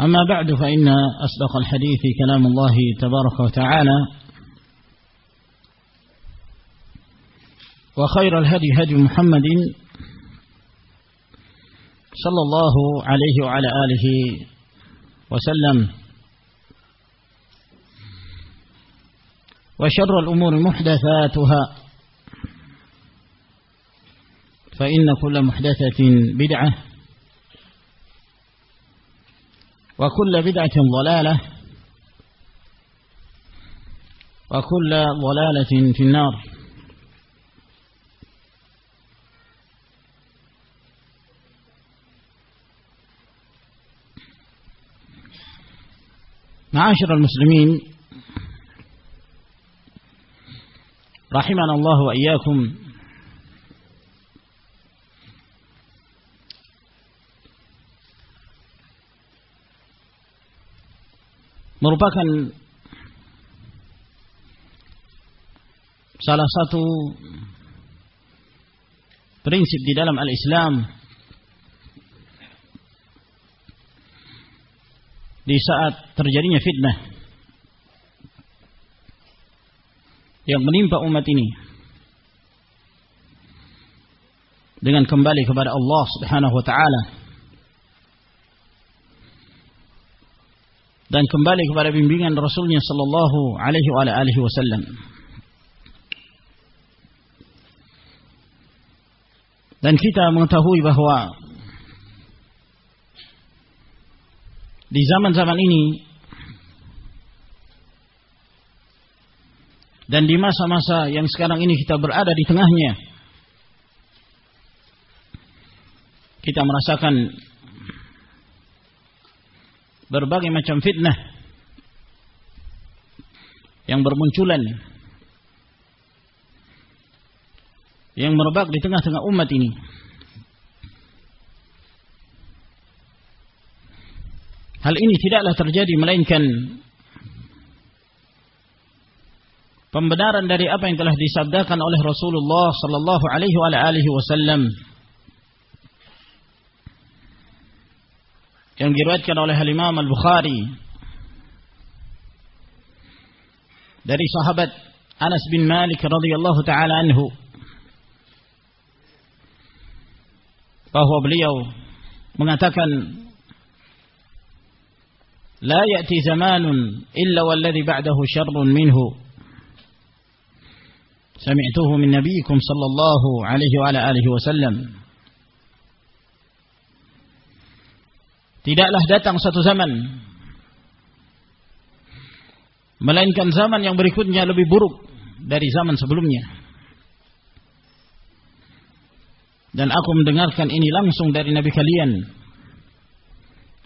أما بعد فإن أصدق الحديث كلام الله تبارك وتعالى وخير الهدي هدي محمد صلى الله عليه وعلى آله وسلم. وشر الأمور محدثاتها فإن كل محدثة بدعة وكل بدعة ضلالة وكل ضلالة في النار. معاشر المسلمين رحمنا الله وإياكم. Merupakan salah satu prinsip di dalam al-Islam di saat terjadinya fitnah yang menimpa umat ini dengan kembali kepada Allah Subhanahu wa taala dan kembali kepada bimbingan Rasulnya sallallahu alaihi wasallam. Dan kita mengetahui bahwa di zaman-zaman ini dan di masa-masa yang sekarang ini kita berada di tengahnya kita merasakan berbagai macam fitnah yang bermunculan yang merebak di tengah-tengah umat ini. Hal ini tidaklah terjadi melainkan pembenaran dari apa yang telah disabdakan oleh Rasulullah sallallahu alaihi wasallam yang diriwayatkan oleh Imam Al-Bukhari dari sahabat Anas bin Malik radhiyallahu taala anhu bahwa beliau mengatakan لا يأتي زمان إلا والذي بعده شر منه سمعته من نبيكم صلى الله عليه وعلى آله وسلم tidaklah datang satu zaman melainkan zaman yang berikutnya lebih buruk dari zaman sebelumnya. Dan aku mendengarkan ini langsung dari Nabi kalian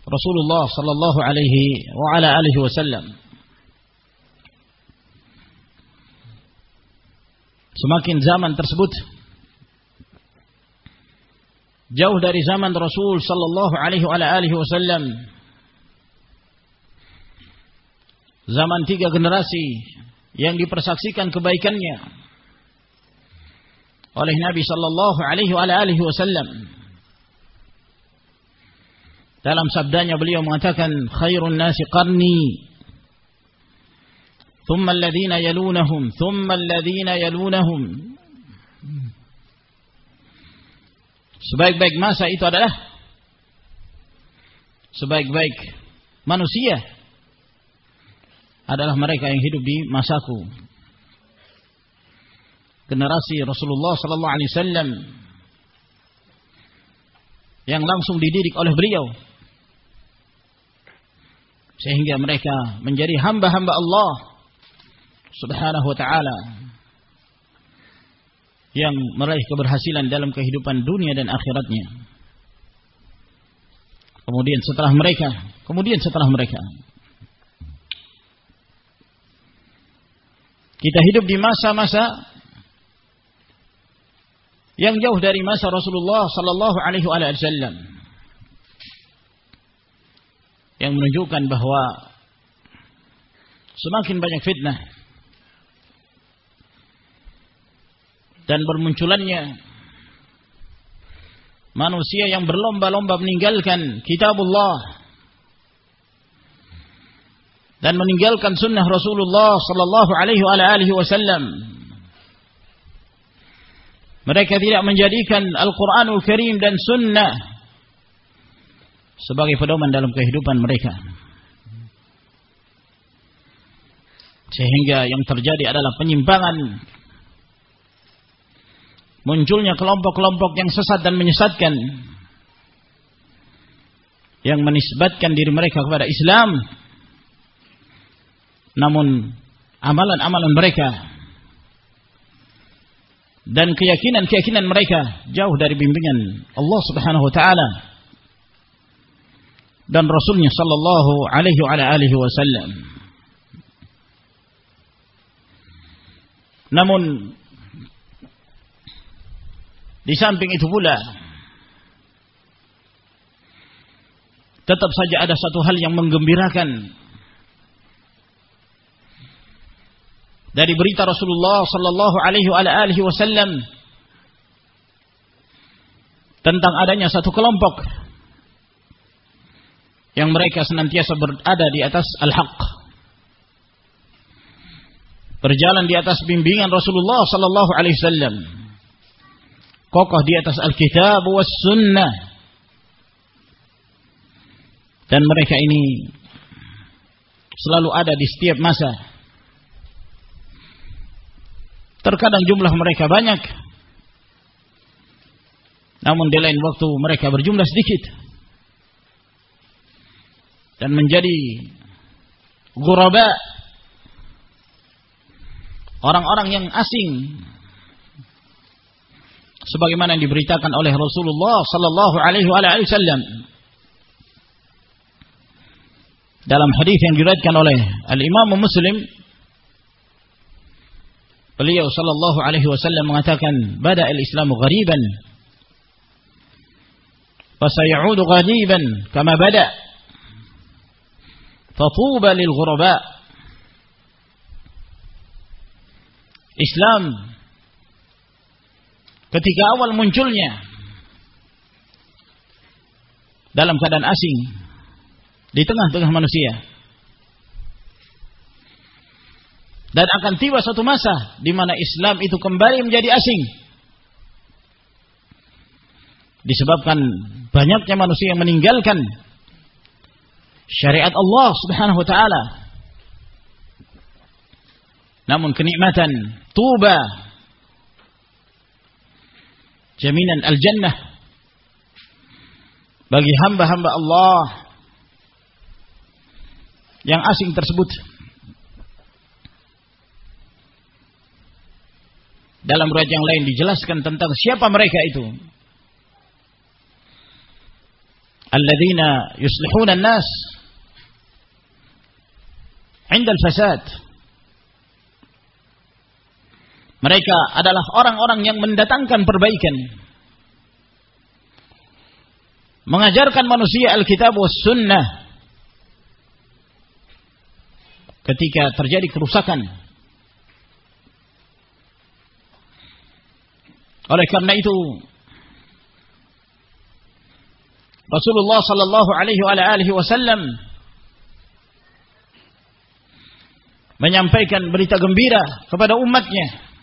Rasulullah sallallahu alaihi wa ala alihi wasallam. Semakin zaman tersebut jauh dari zaman Rasul sallallahu alaihi wasallam. Zaman tiga generasi yang dipersaksikan kebaikannya oleh Nabi sallallahu alaihi wasallam. Dalam sabdanya beliau mengatakan khairun nasi qarni. Thumma alladhina yalunahum thumma alladhina yalunahum Sebaik-baik masa itu adalah sebaik-baik manusia adalah mereka yang hidup di masaku. Generasi Rasulullah sallallahu alaihi wasallam yang langsung dididik oleh beliau sehingga mereka menjadi hamba-hamba Allah Subhanahu wa taala yang meraih keberhasilan dalam kehidupan dunia dan akhiratnya. Kemudian setelah mereka, kemudian setelah mereka Kita hidup di masa-masa yang jauh dari masa Rasulullah sallallahu alaihi wasallam. Yang menunjukkan bahwa semakin banyak fitnah dan bermunculannya manusia yang berlomba-lomba meninggalkan kitabullah dan meninggalkan sunnah Rasulullah sallallahu alaihi wasallam. Mereka tidak menjadikan Al-Qur'anul Karim dan sunnah sebagai pedoman dalam kehidupan mereka. Sehingga yang terjadi adalah penyimpangan munculnya kelompok-kelompok yang sesat dan menyesatkan yang menisbatkan diri mereka kepada Islam namun amalan-amalan mereka dan keyakinan-keyakinan mereka jauh dari bimbingan Allah Subhanahu wa taala dan Rasulnya sallallahu alaihi wa alihi wasallam. Namun di samping itu pula tetap saja ada satu hal yang menggembirakan. Dari berita Rasulullah sallallahu alaihi wasallam tentang adanya satu kelompok yang mereka senantiasa berada di atas al-haq. Berjalan di atas bimbingan Rasulullah sallallahu alaihi wasallam kokoh di atas Alkitab was sunnah dan mereka ini selalu ada di setiap masa Terkadang jumlah mereka banyak. Namun di lain waktu mereka berjumlah sedikit. Dan menjadi guraba. Orang-orang yang asing. Sebagaimana yang diberitakan oleh Rasulullah sallallahu alaihi wasallam dalam hadis yang diriwayatkan oleh Al Imam Muslim Beliau sallallahu alaihi wasallam mengatakan, "Bada al-Islam ghariban, sayaudu ghariban kama bada." Fatuba lil ghuraba. Islam ketika awal munculnya dalam keadaan asing di tengah-tengah manusia Dan akan tiba satu masa di mana Islam itu kembali menjadi asing. Disebabkan banyaknya manusia yang meninggalkan syariat Allah Subhanahu wa taala. Namun kenikmatan tuba jaminan al-jannah bagi hamba-hamba Allah yang asing tersebut. Dalam riwayat yang lain dijelaskan tentang siapa mereka itu. Alladzina yuslihuna an-nas 'inda al-fasad. Mereka adalah orang-orang yang mendatangkan perbaikan. Mengajarkan manusia Alkitab sunnah ketika terjadi kerusakan. Oleh karena itu Rasulullah sallallahu alaihi wasallam menyampaikan berita gembira kepada umatnya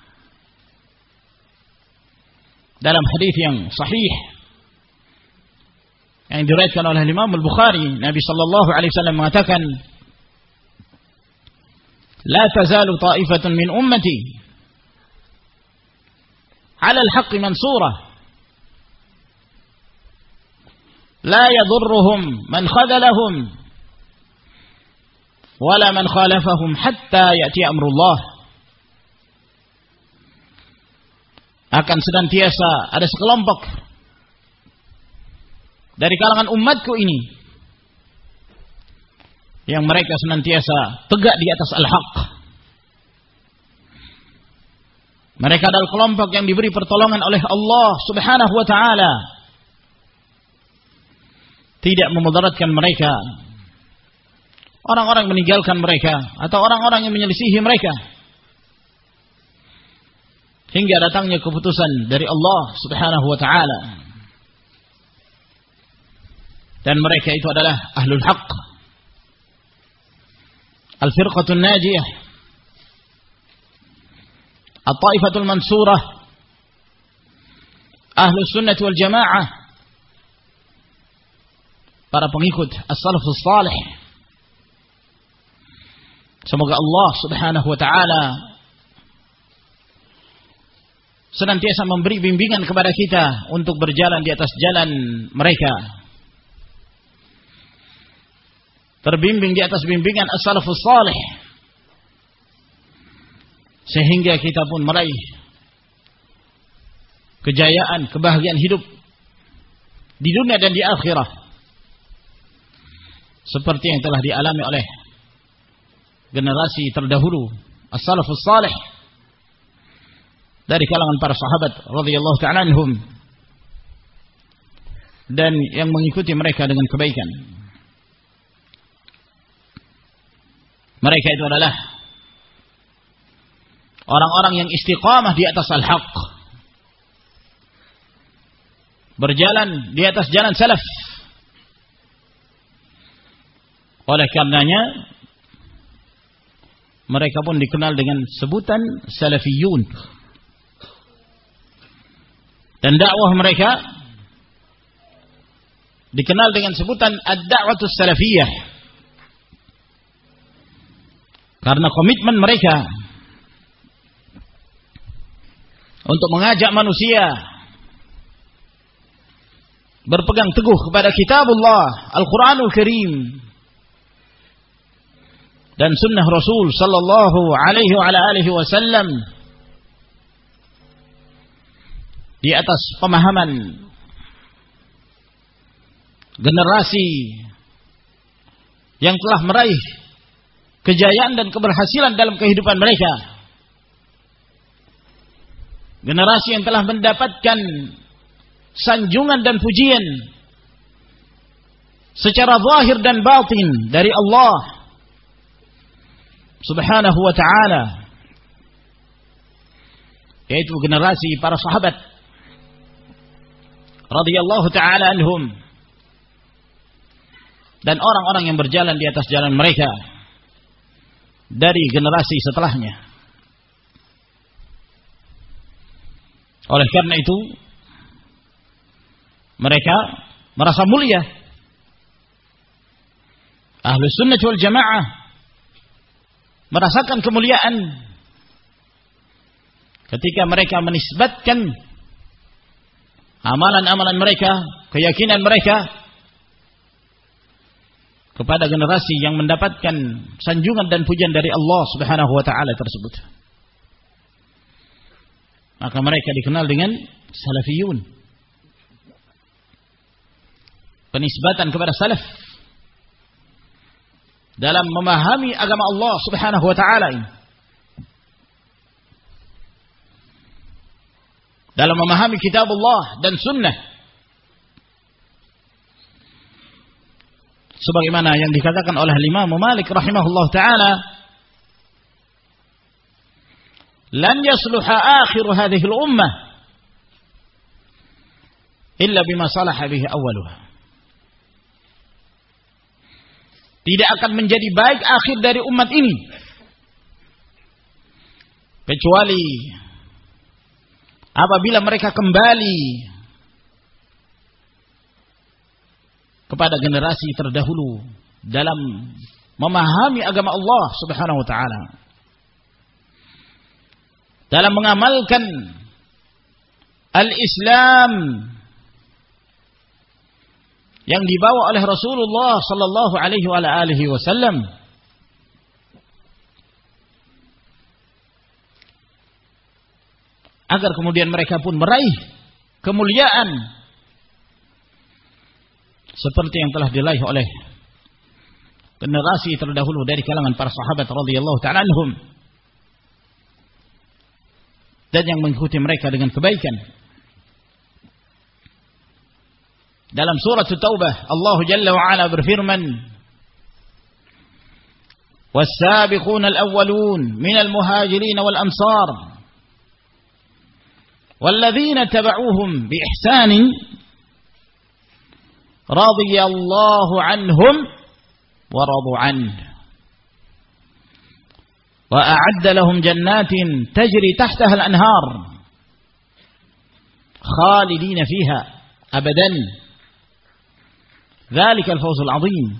dalam hadis yang sahih yang diriwayatkan oleh Imam Al-Bukhari Nabi sallallahu alaihi wasallam mengatakan لا تزال طائفة من أمتي على الحق منصورة لا يضرهم من خذلهم ولا من خالفهم حتى يأتي أمر الله akan senantiasa ada sekelompok dari kalangan umatku ini yang mereka senantiasa tegak di atas al-haq. Mereka adalah kelompok yang diberi pertolongan oleh Allah Subhanahu wa taala. Tidak memudaratkan mereka. Orang-orang meninggalkan mereka atau orang-orang yang menyelisihi mereka hingga datangnya keputusan dari Allah Subhanahu wa taala. Dan mereka itu adalah ahlul haq. Al-firqatul najiyah. Al-taifatul mansurah. Ahlus sunnah wal jamaah. Para pengikut as-salafus salih. Semoga Allah Subhanahu wa taala senantiasa memberi bimbingan kepada kita untuk berjalan di atas jalan mereka. Terbimbing di atas bimbingan as-salafus salih. Sehingga kita pun meraih kejayaan, kebahagiaan hidup di dunia dan di akhirah. Seperti yang telah dialami oleh generasi terdahulu as-salafus salih dari kalangan para sahabat radhiyallahu ta'ala anhum dan yang mengikuti mereka dengan kebaikan Mereka itu adalah orang-orang yang istiqamah di atas al-haq. Berjalan di atas jalan salaf. Oleh karenanya mereka pun dikenal dengan sebutan salafiyun. Dan dakwah mereka dikenal dengan sebutan ad-da'watus salafiyah. Karena komitmen mereka untuk mengajak manusia berpegang teguh kepada kitabullah Al-Quranul Karim dan sunnah Rasul sallallahu alaihi wa alihi wasallam di atas pemahaman generasi yang telah meraih kejayaan dan keberhasilan dalam kehidupan mereka. Generasi yang telah mendapatkan sanjungan dan pujian secara zahir dan batin dari Allah Subhanahu wa taala yaitu generasi para sahabat radhiyallahu taala anhum dan orang-orang yang berjalan di atas jalan mereka dari generasi setelahnya. Oleh karena itu, mereka merasa mulia. Ahlu sunnah wal jamaah merasakan kemuliaan ketika mereka menisbatkan amalan-amalan mereka, keyakinan mereka kepada generasi yang mendapatkan sanjungan dan pujian dari Allah Subhanahu wa taala tersebut. Maka mereka dikenal dengan salafiyun. Penisbatan kepada salaf dalam memahami agama Allah Subhanahu wa taala ini. Dalam memahami kitab Allah dan sunnah. Sebagaimana yang dikatakan oleh Imam Malik rahimahullah taala, "Lan yasluha akhir hadhihi al-ummah illa bima salaha bihi awwaluha." tidak akan menjadi baik akhir dari umat ini kecuali apabila mereka kembali kepada generasi terdahulu dalam memahami agama Allah Subhanahu wa taala dalam mengamalkan al-Islam yang dibawa oleh Rasulullah sallallahu alaihi wasallam agar kemudian mereka pun meraih kemuliaan seperti yang telah diraih oleh generasi terdahulu dari kalangan para sahabat radhiyallahu taala anhum dan yang mengikuti mereka dengan kebaikan Dalam surah Taubah Allah Jalla wa Ala berfirman والسابقون الأولون من المهاجرين والأنصار والذين تبعوهم بإحسان رضي الله عنهم ورضوا عنه وأعد لهم جنات تجري تحتها الأنهار خالدين فيها أبدا Dzalikal fawzul azim.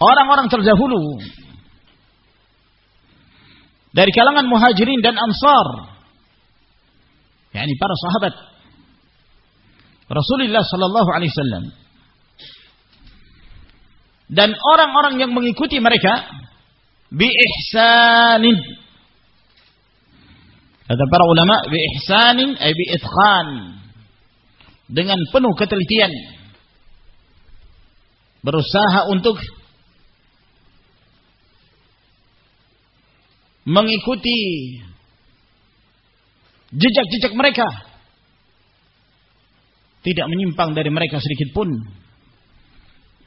Orang-orang terdahulu dari kalangan muhajirin dan ansar. Yakni para sahabat. Rasulullah sallallahu alaihi wasallam. Dan orang-orang yang mengikuti mereka bi ihsanin. Kata para ulama bi ihsanin ay bi itqan dengan penuh ketelitian. Berusaha untuk mengikuti jejak-jejak mereka. Tidak menyimpang dari mereka sedikit pun.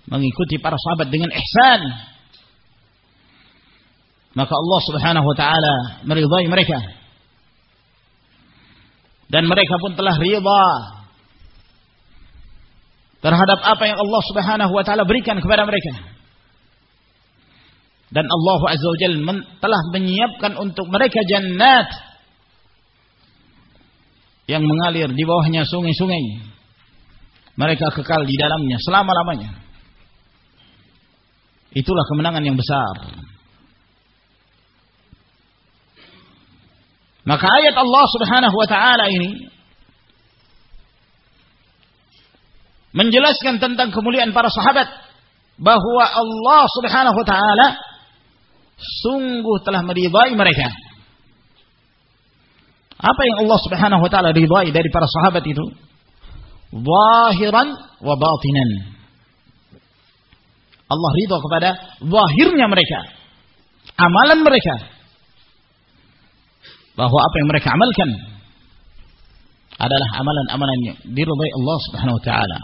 Mengikuti para sahabat dengan ihsan. Maka Allah Subhanahu wa taala meridai mereka. Dan mereka pun telah ridha terhadap apa yang Allah Subhanahu wa taala berikan kepada mereka. Dan Allah Azza wa Jalla telah menyiapkan untuk mereka jannat yang mengalir di bawahnya sungai-sungai. Mereka kekal di dalamnya selama-lamanya. Itulah kemenangan yang besar. Maka ayat Allah Subhanahu wa taala ini menjelaskan tentang kemuliaan para sahabat bahwa Allah Subhanahu wa taala sungguh telah meridai mereka. Apa yang Allah Subhanahu wa taala ridai dari para sahabat itu? Zahiran wa batinan. Allah ridha kepada zahirnya mereka, amalan mereka. Bahwa apa yang mereka amalkan adalah amalan-amalan yang diridai Allah Subhanahu wa taala.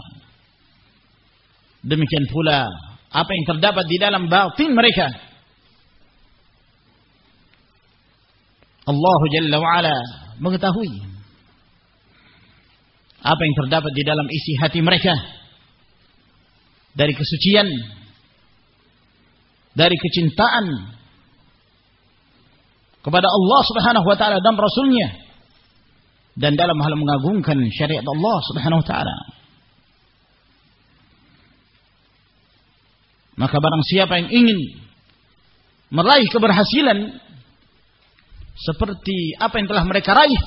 Demikian pula apa yang terdapat di dalam batin mereka. Allah Jalla wa'ala mengetahui apa yang terdapat di dalam isi hati mereka dari kesucian dari kecintaan kepada Allah Subhanahu wa taala dan rasulnya dan dalam hal mengagungkan syariat Allah Subhanahu wa taala. Maka barang siapa yang ingin meraih keberhasilan seperti apa yang telah mereka raih,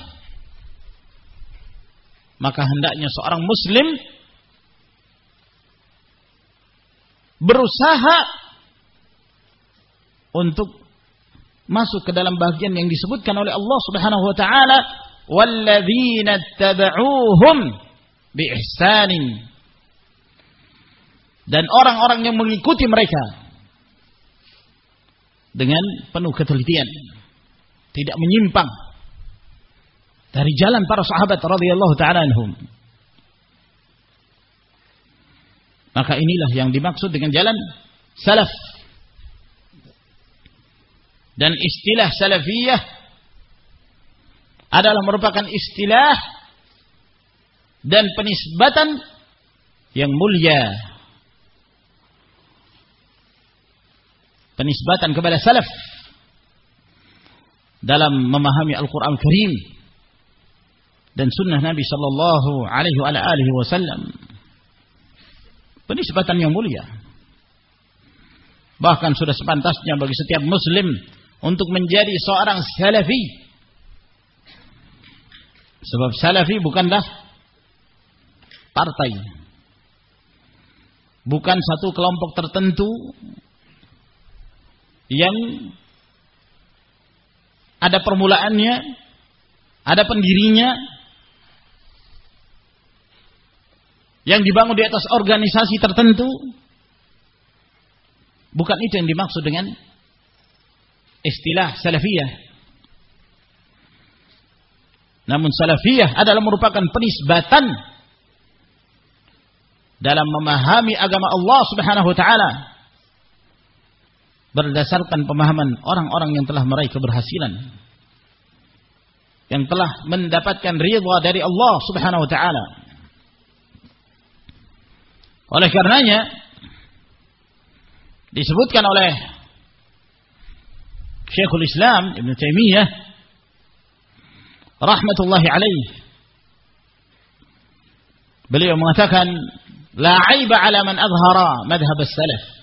maka hendaknya seorang muslim berusaha untuk masuk ke dalam bagian yang disebutkan oleh Allah Subhanahu wa taala walladzina tabauhum biihsanin. Dan orang-orang yang mengikuti mereka dengan penuh ketelitian tidak menyimpang dari jalan para sahabat radhiyallahu taala anhum. Maka inilah yang dimaksud dengan jalan salaf. Dan istilah salafiyah adalah merupakan istilah dan penisbatan yang mulia. Penisbatan kepada salaf dalam memahami Al-Quran Karim dan sunnah Nabi Sallallahu Alaihi Wasallam. Penisbatan yang mulia. Bahkan sudah sepantasnya bagi setiap Muslim untuk menjadi seorang salafi. Sebab salafi bukanlah partai. Bukan satu kelompok tertentu yang ada permulaannya, ada pendirinya, yang dibangun di atas organisasi tertentu. Bukan itu yang dimaksud dengan istilah salafiyah. Namun salafiyah adalah merupakan penisbatan dalam memahami agama Allah Subhanahu wa taala berdasarkan pemahaman orang-orang yang telah meraih keberhasilan yang telah mendapatkan ridha dari Allah Subhanahu wa taala. Oleh karenanya disebutkan oleh Syekhul Islam Ibn Taimiyah rahmatullahi alaih beliau mengatakan la aiba ala man azhara madhhab as-salaf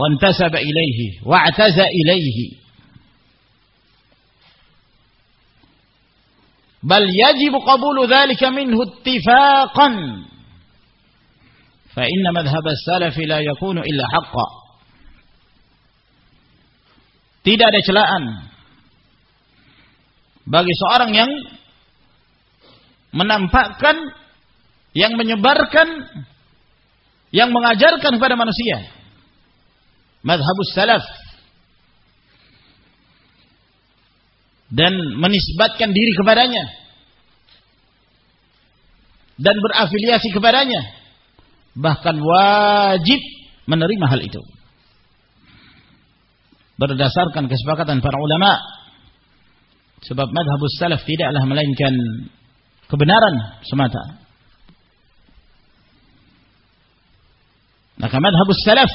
wa intasaba ilaihi wa i'taza ilaihi بل يجب قبول ذلك منه اتفاقا فإن مذهب السلف لا يكون إلا حقا Tidak ada celaan bagi seorang yang menampakkan, yang menyebarkan, yang mengajarkan kepada manusia. Madhabus salaf. Dan menisbatkan diri kepadanya. Dan berafiliasi kepadanya. Bahkan wajib menerima hal itu berdasarkan kesepakatan para ulama sebab madhabus salaf tidaklah melainkan kebenaran semata maka madhabus salaf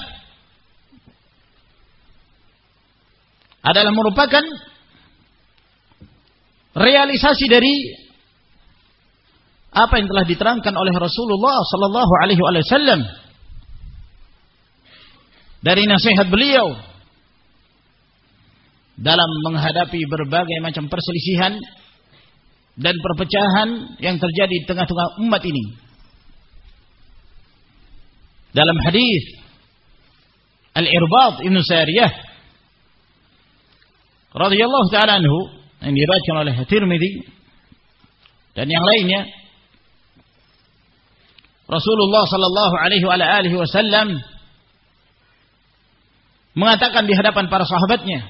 adalah merupakan realisasi dari apa yang telah diterangkan oleh Rasulullah sallallahu alaihi wasallam dari nasihat beliau dalam menghadapi berbagai macam perselisihan dan perpecahan yang terjadi di tengah-tengah umat ini. Dalam hadis Al-Irbad Ibn Sariyah radhiyallahu taala anhu yang diriwayatkan oleh Tirmizi dan yang lainnya Rasulullah sallallahu alaihi wasallam mengatakan di hadapan para sahabatnya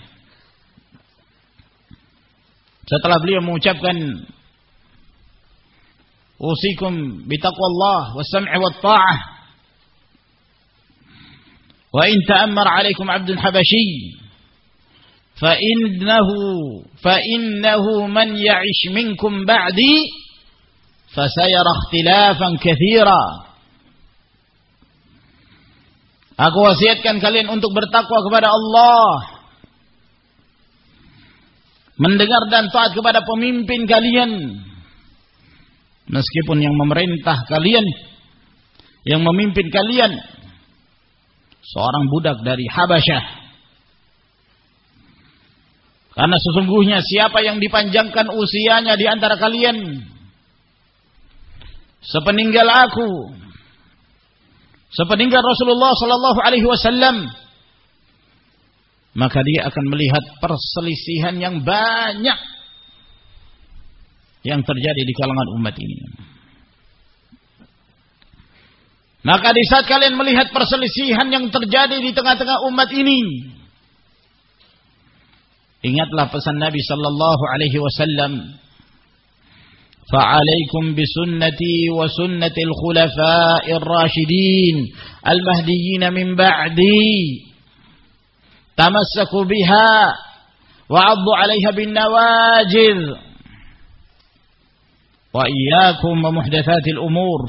setelah beliau mengucapkan usikum bitaqwallah was-sam'i wat-tha'ah wa in ta'ammar 'alaikum 'abdun habashi fa innahu man ya'ish minkum ba'di fasayara ikhtilafan katsira Aku wasiatkan kalian untuk bertakwa kepada Allah. Mendengar dan taat kepada pemimpin kalian. Meskipun yang memerintah kalian yang memimpin kalian seorang budak dari Habasyah karena sesungguhnya siapa yang dipanjangkan usianya di antara kalian? Sepeninggal aku. Sepeninggal Rasulullah sallallahu alaihi wasallam. Maka dia akan melihat perselisihan yang banyak yang terjadi di kalangan umat ini. Maka di saat kalian melihat perselisihan yang terjadi di tengah-tengah umat ini, ingatlah pesan Nabi sallallahu alaihi wasallam, "Fa'alaikum bisunnati wa sunnati al-khulafa'ir rasyidin al-mahdiyyin min ba'di." tamassaku biha wa'addu 'alaiha bin nawajid wa iyyakum wa muhdatsatil umur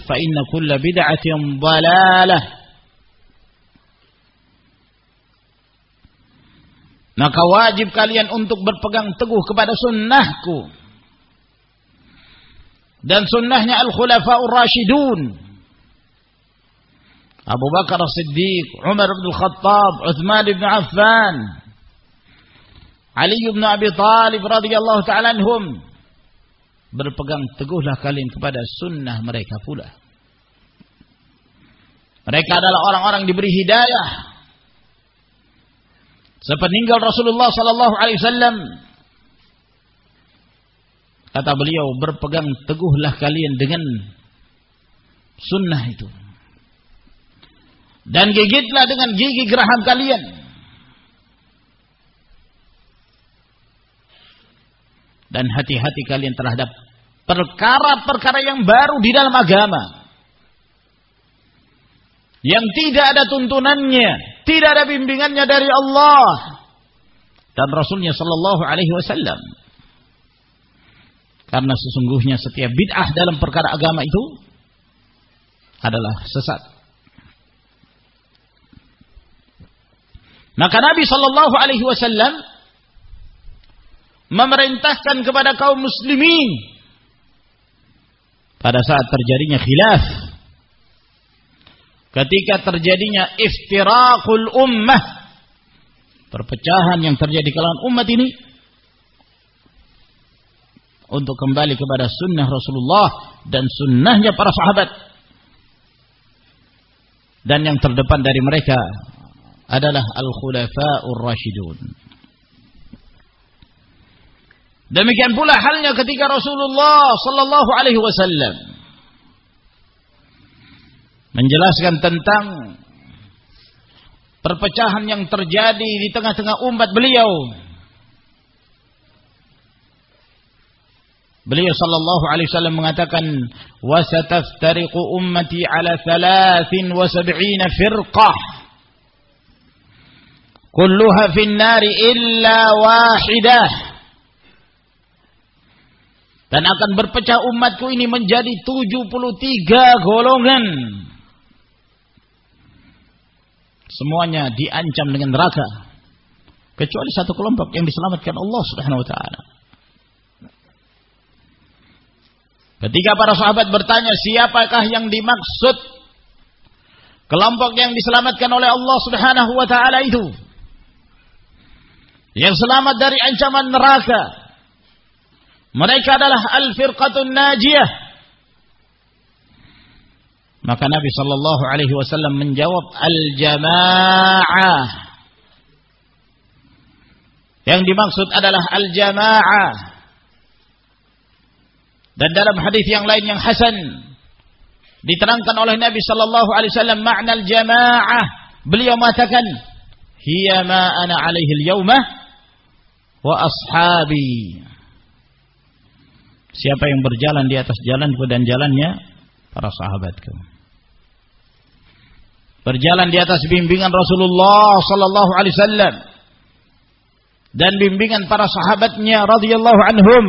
maka wajib kalian untuk berpegang teguh kepada sunnahku dan sunnahnya al-khulafa'ur rasyidun Abu Bakar Siddiq, Umar bin Khattab, Uthman bin Affan, Ali bin Abi Talib radhiyallahu taala anhum. Berpegang teguhlah kalian kepada sunnah mereka pula. Mereka adalah orang-orang diberi hidayah. Sepeninggal Rasulullah sallallahu alaihi wasallam kata beliau berpegang teguhlah kalian dengan sunnah itu dan gigitlah dengan gigi geraham kalian. Dan hati-hati kalian terhadap perkara-perkara yang baru di dalam agama. Yang tidak ada tuntunannya, tidak ada bimbingannya dari Allah dan Rasulnya Sallallahu Alaihi Wasallam. Karena sesungguhnya setiap bid'ah dalam perkara agama itu adalah sesat. Maka Nabi Shallallahu Alaihi Wasallam memerintahkan kepada kaum muslimin pada saat terjadinya khilaf ketika terjadinya iftirakul ummah perpecahan yang terjadi kalangan umat ini untuk kembali kepada sunnah Rasulullah dan sunnahnya para sahabat dan yang terdepan dari mereka adalah al-khulafa'ur rasyidun. Demikian pula halnya ketika Rasulullah sallallahu alaihi wasallam menjelaskan tentang perpecahan yang terjadi di tengah-tengah umat beliau. Beliau sallallahu alaihi wasallam mengatakan wa sataftariqu ummati ala 73 firqah. Kulluha finnari illa wahidah. Dan akan berpecah umatku ini menjadi 73 golongan semuanya diancam dengan neraka kecuali satu kelompok yang diselamatkan Allah Subhanahu wa taala Ketika para sahabat bertanya siapakah yang dimaksud kelompok yang diselamatkan oleh Allah Subhanahu wa taala itu? yang selamat dari ancaman neraka. Mereka adalah al-firqatun najiyah. Maka Nabi sallallahu alaihi wasallam menjawab al-jamaah. Yang dimaksud adalah al-jamaah. Dan dalam hadis yang lain yang hasan diterangkan oleh Nabi sallallahu alaihi wasallam makna al-jamaah. Beliau mengatakan, "Hiya ma ana alaihi al-yaumah wa ashabi. Siapa yang berjalan di atas jalanku dan jalannya para sahabatku. Berjalan di atas bimbingan Rasulullah sallallahu alaihi wasallam dan bimbingan para sahabatnya radhiyallahu anhum.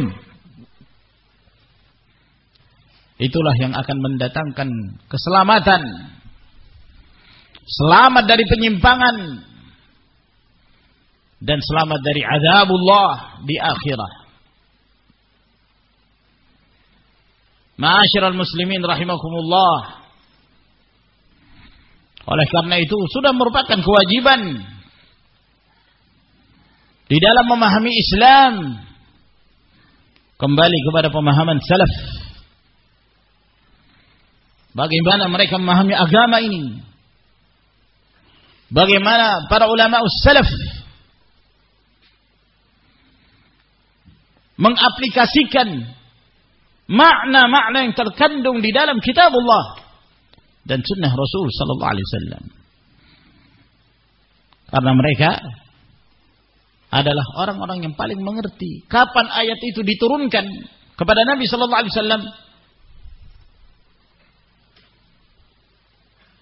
Itulah yang akan mendatangkan keselamatan. Selamat dari penyimpangan dan selamat dari azabullah di akhirat. Ma'asyiral muslimin rahimakumullah. Oleh karena itu sudah merupakan kewajiban di dalam memahami Islam. Kembali kepada pemahaman salaf. Bagaimana mereka memahami agama ini? Bagaimana para ulama salaf mengaplikasikan makna-makna yang terkandung di dalam kitab Allah dan sunnah Rasul sallallahu alaihi wasallam. Karena mereka adalah orang-orang yang paling mengerti kapan ayat itu diturunkan kepada Nabi sallallahu alaihi wasallam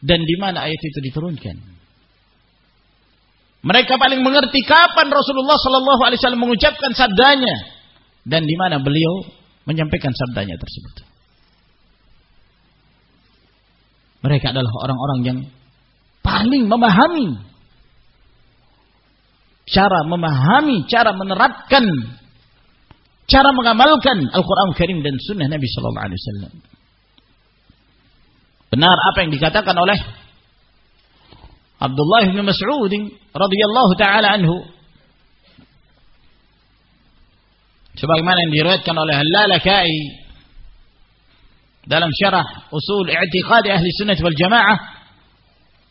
dan di mana ayat itu diturunkan. Mereka paling mengerti kapan Rasulullah sallallahu alaihi wasallam mengucapkan sabdanya dan di mana beliau menyampaikan sabdanya tersebut. Mereka adalah orang-orang yang paling memahami cara memahami, cara menerapkan, cara mengamalkan Al-Quran Karim dan Sunnah Nabi Sallallahu Alaihi Wasallam. Benar apa yang dikatakan oleh Abdullah bin Mas'ud radhiyallahu taala anhu sebagaimana yang diriwayatkan oleh Al-Lalakai dalam syarah usul i'tiqad ahli sunnah wal jamaah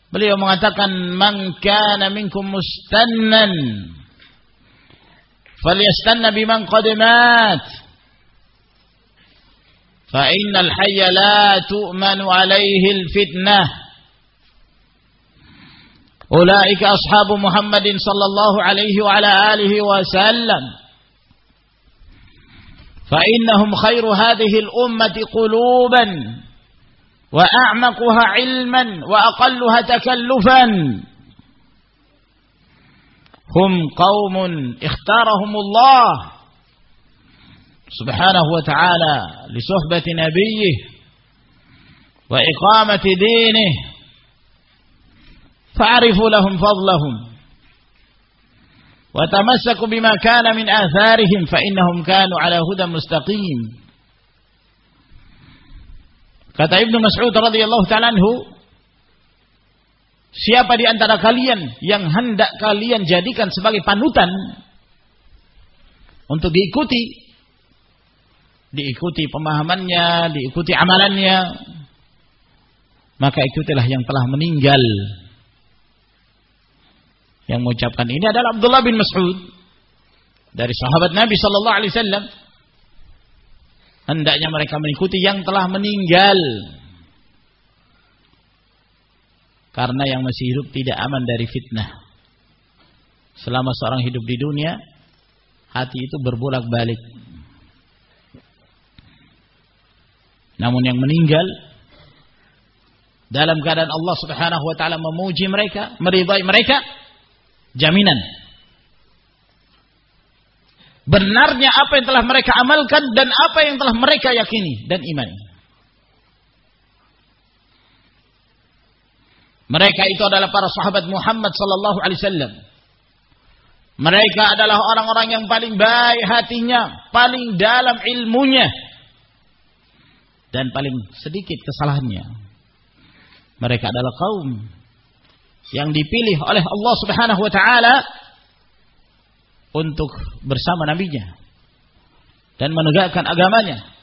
Beliau mengatakan man kana minkum mustannan falyastanna biman qad mat fa innal hayya la tu'manu alayhi al fitnah ulaika ashabu Muhammadin sallallahu alaihi wa ala alihi wa sallam khairu hadhihi al ummati quluban وأعمقها علما وأقلها تكلفا. هم قوم اختارهم الله سبحانه وتعالى لصحبة نبيه وإقامة دينه. فاعرفوا لهم فضلهم. وتمسكوا بما كان من آثارهم فإنهم كانوا على هدى مستقيم Kata Ibnu Mas'ud radhiyallahu taala anhu, siapa di antara kalian yang hendak kalian jadikan sebagai panutan untuk diikuti, diikuti pemahamannya, diikuti amalannya, maka ikutilah yang telah meninggal. Yang mengucapkan ini adalah Abdullah bin Mas'ud dari sahabat Nabi sallallahu alaihi wasallam hendaknya mereka mengikuti yang telah meninggal. Karena yang masih hidup tidak aman dari fitnah. Selama seorang hidup di dunia, hati itu berbolak-balik. Namun yang meninggal dalam keadaan Allah Subhanahu wa taala memuji mereka, meridai mereka, jaminan benarnya apa yang telah mereka amalkan dan apa yang telah mereka yakini dan iman. Mereka itu adalah para sahabat Muhammad sallallahu alaihi wasallam. Mereka adalah orang-orang yang paling baik hatinya, paling dalam ilmunya dan paling sedikit kesalahannya. Mereka adalah kaum yang dipilih oleh Allah Subhanahu wa taala untuk bersama nabinya dan menegakkan agamanya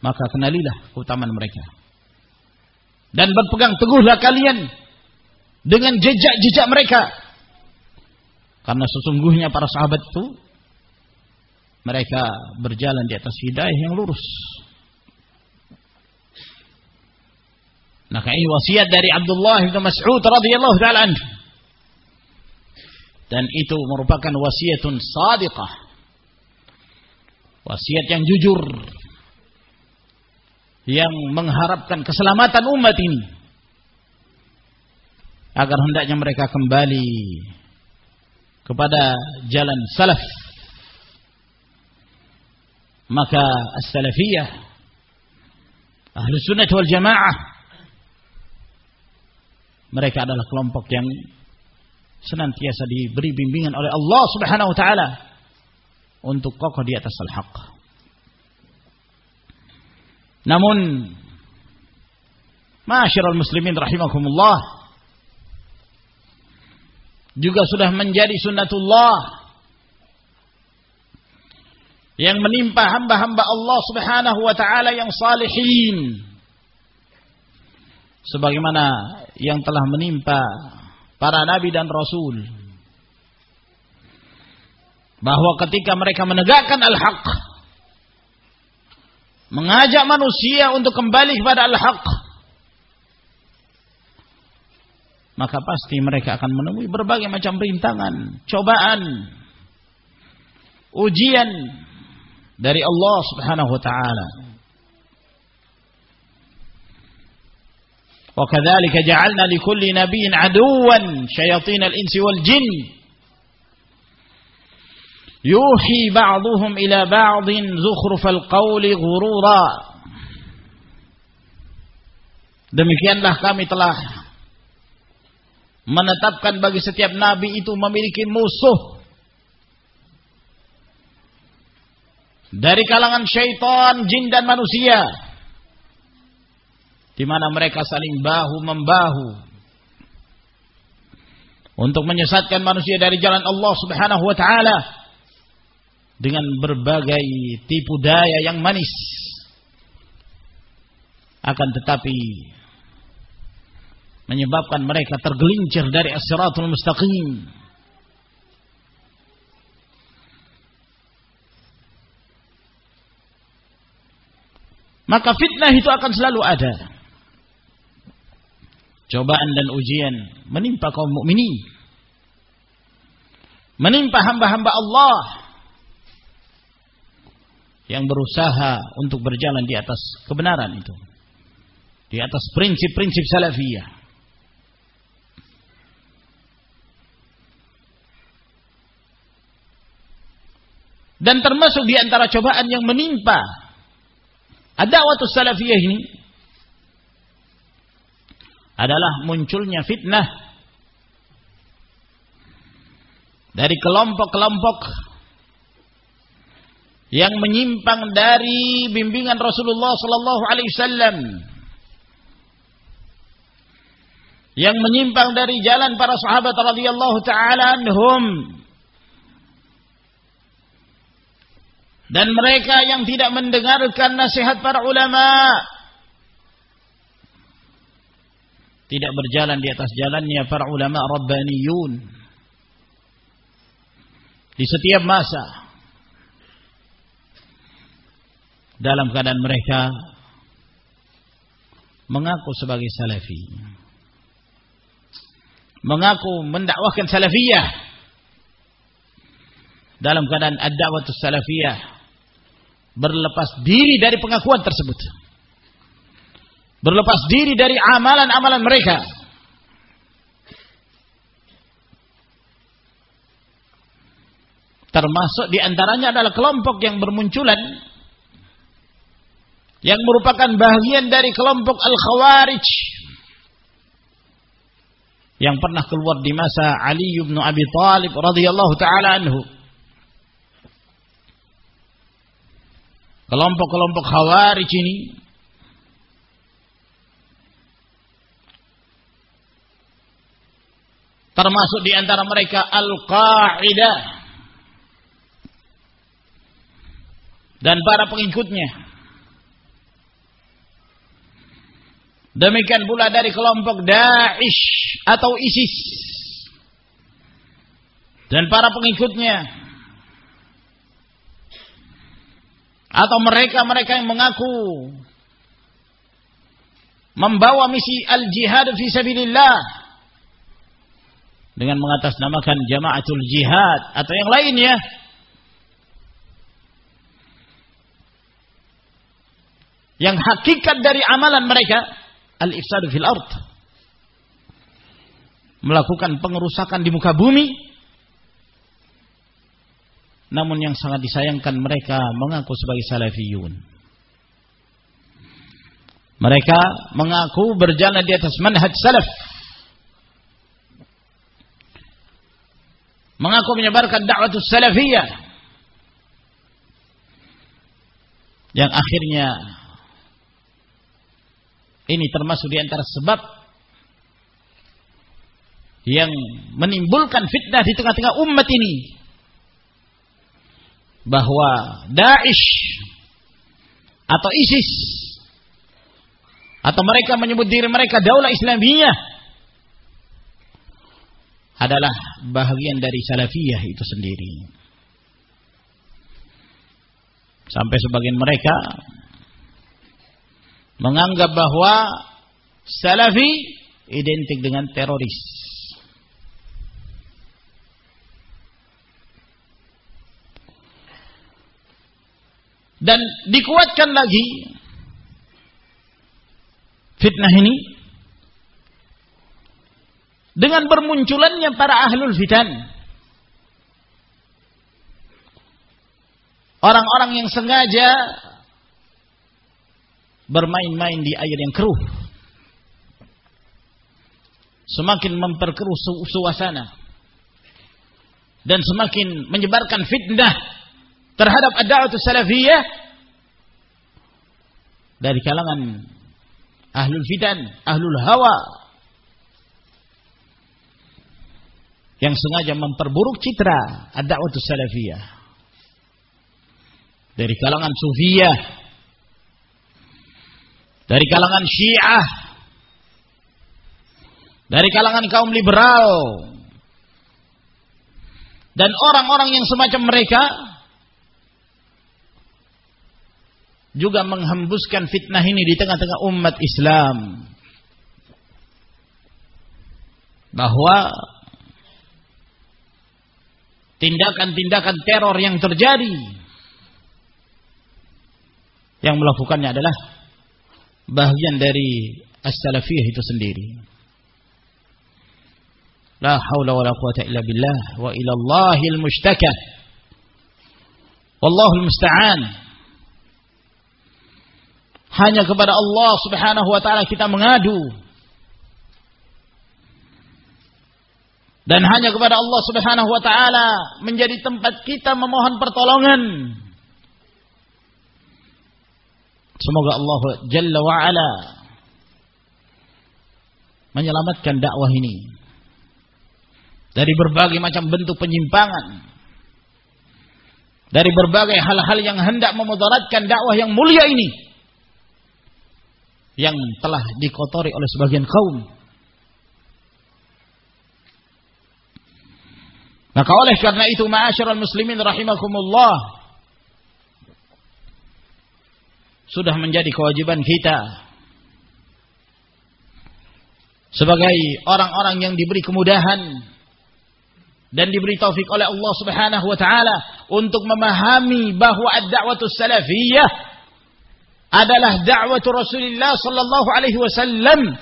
maka kenalilah keutamaan mereka. Dan berpegang teguhlah kalian dengan jejak-jejak mereka. Karena sesungguhnya para sahabat itu mereka berjalan di atas hidayah yang lurus maka ini wasiat dari Abdullah bin Mas'ud radhiyallahu taala anhu. Dan itu merupakan wasiatun sadiqah. Wasiat yang jujur. Yang mengharapkan keselamatan umat ini. Agar hendaknya mereka kembali kepada jalan salaf. Maka as-salafiyah ahlu sunnah wal jamaah mereka adalah kelompok yang senantiasa diberi bimbingan oleh Allah Subhanahu wa taala untuk kokoh di atas al-haq. Namun Masyiral muslimin rahimakumullah juga sudah menjadi sunnatullah yang menimpa hamba-hamba Allah Subhanahu wa taala yang salihin sebagaimana yang telah menimpa para nabi dan rasul bahwa ketika mereka menegakkan al-haq mengajak manusia untuk kembali kepada al-haq maka pasti mereka akan menemui berbagai macam rintangan, cobaan, ujian dari Allah Subhanahu wa taala. وكذلك جعلنا لكل نبي عدوا شياطين الإنس والجن يوحي بعضهم إلى بعض زخرف القول غرورا demikianlah kami telah menetapkan bagi setiap nabi itu memiliki musuh dari kalangan syaitan, jin dan manusia di mana mereka saling bahu membahu. Untuk menyesatkan manusia dari jalan Allah Subhanahu wa taala dengan berbagai tipu daya yang manis. Akan tetapi menyebabkan mereka tergelincir dari as-siratul mustaqim. Maka fitnah itu akan selalu ada cobaan dan ujian. Menimpa kaum mukminin. Menimpa hamba-hamba Allah. Yang berusaha untuk berjalan di atas kebenaran itu. Di atas prinsip-prinsip salafiyah. Dan termasuk di antara cobaan yang menimpa waktu salafiyah ini adalah munculnya fitnah dari kelompok-kelompok yang menyimpang dari bimbingan Rasulullah sallallahu alaihi wasallam yang menyimpang dari jalan para sahabat radhiyallahu taala anhum dan mereka yang tidak mendengarkan nasihat para ulama tidak berjalan di atas jalannya para ulama rabbaniyun. Di setiap masa dalam keadaan mereka mengaku sebagai salafi. Mengaku mendakwahkan salafiyah. Dalam keadaan ad-da'watus salafiyah berlepas diri dari pengakuan tersebut berlepas diri dari amalan-amalan mereka. Termasuk di antaranya adalah kelompok yang bermunculan yang merupakan bagian dari kelompok Al-Khawarij yang pernah keluar di masa Ali bin Abi Thalib radhiyallahu taala anhu. Kelompok-kelompok Khawarij ini termasuk di antara mereka Al-Qa'idah dan para pengikutnya. Demikian pula dari kelompok Daesh atau ISIS. Dan para pengikutnya. Atau mereka-mereka yang mengaku. Membawa misi al-jihad fi sabilillah dengan mengatasnamakan jamaatul jihad atau yang lainnya yang hakikat dari amalan mereka al-ifsadu fil ard. Melakukan pengerusakan di muka bumi. Namun yang sangat disayangkan mereka mengaku sebagai salafiyun. Mereka mengaku berjalan di atas manhaj salaf mengaku menyebarkan dakwah salafiyah. Yang akhirnya ini termasuk di antara sebab yang menimbulkan fitnah di tengah-tengah umat ini. Bahwa Daesh atau ISIS atau mereka menyebut diri mereka daulah Islamiyah adalah bahagian dari salafiyah itu sendiri. Sampai sebagian mereka menganggap bahwa salafi identik dengan teroris. Dan dikuatkan lagi fitnah ini dengan bermunculannya para ahlul fitan. Orang-orang yang sengaja bermain-main di air yang keruh. Semakin memperkeruh su suasana. Dan semakin menyebarkan fitnah terhadap ad-da'wah salafiyah dari kalangan ahlul fitan, ahlul hawa yang sengaja memperburuk citra ad-da'wah salafiyah dari kalangan sufiyah. Dari kalangan syiah. Dari kalangan kaum liberal. Dan orang-orang yang semacam mereka juga menghembuskan fitnah ini di tengah-tengah umat Islam. Bahwa tindakan-tindakan teror yang terjadi yang melakukannya adalah bagian dari as-salafiyah itu sendiri. La haula wala quwata illa billah wa ila Allahil. Wallahul musta'an. Hanya kepada Allah Subhanahu wa taala kita mengadu. Dan hanya kepada Allah Subhanahu wa taala menjadi tempat kita memohon pertolongan. Semoga Allah Jalla wa ala menyelamatkan dakwah ini dari berbagai macam bentuk penyimpangan. Dari berbagai hal-hal yang hendak memudaratkan dakwah yang mulia ini yang telah dikotori oleh sebagian kaum. Maka oleh karena itu ma'asyiral muslimin rahimakumullah sudah menjadi kewajiban kita sebagai orang-orang yang diberi kemudahan dan diberi taufik oleh Allah Subhanahu wa taala untuk memahami bahwa ad-da'watus salafiyah adalah dakwah Rasulullah sallallahu alaihi wasallam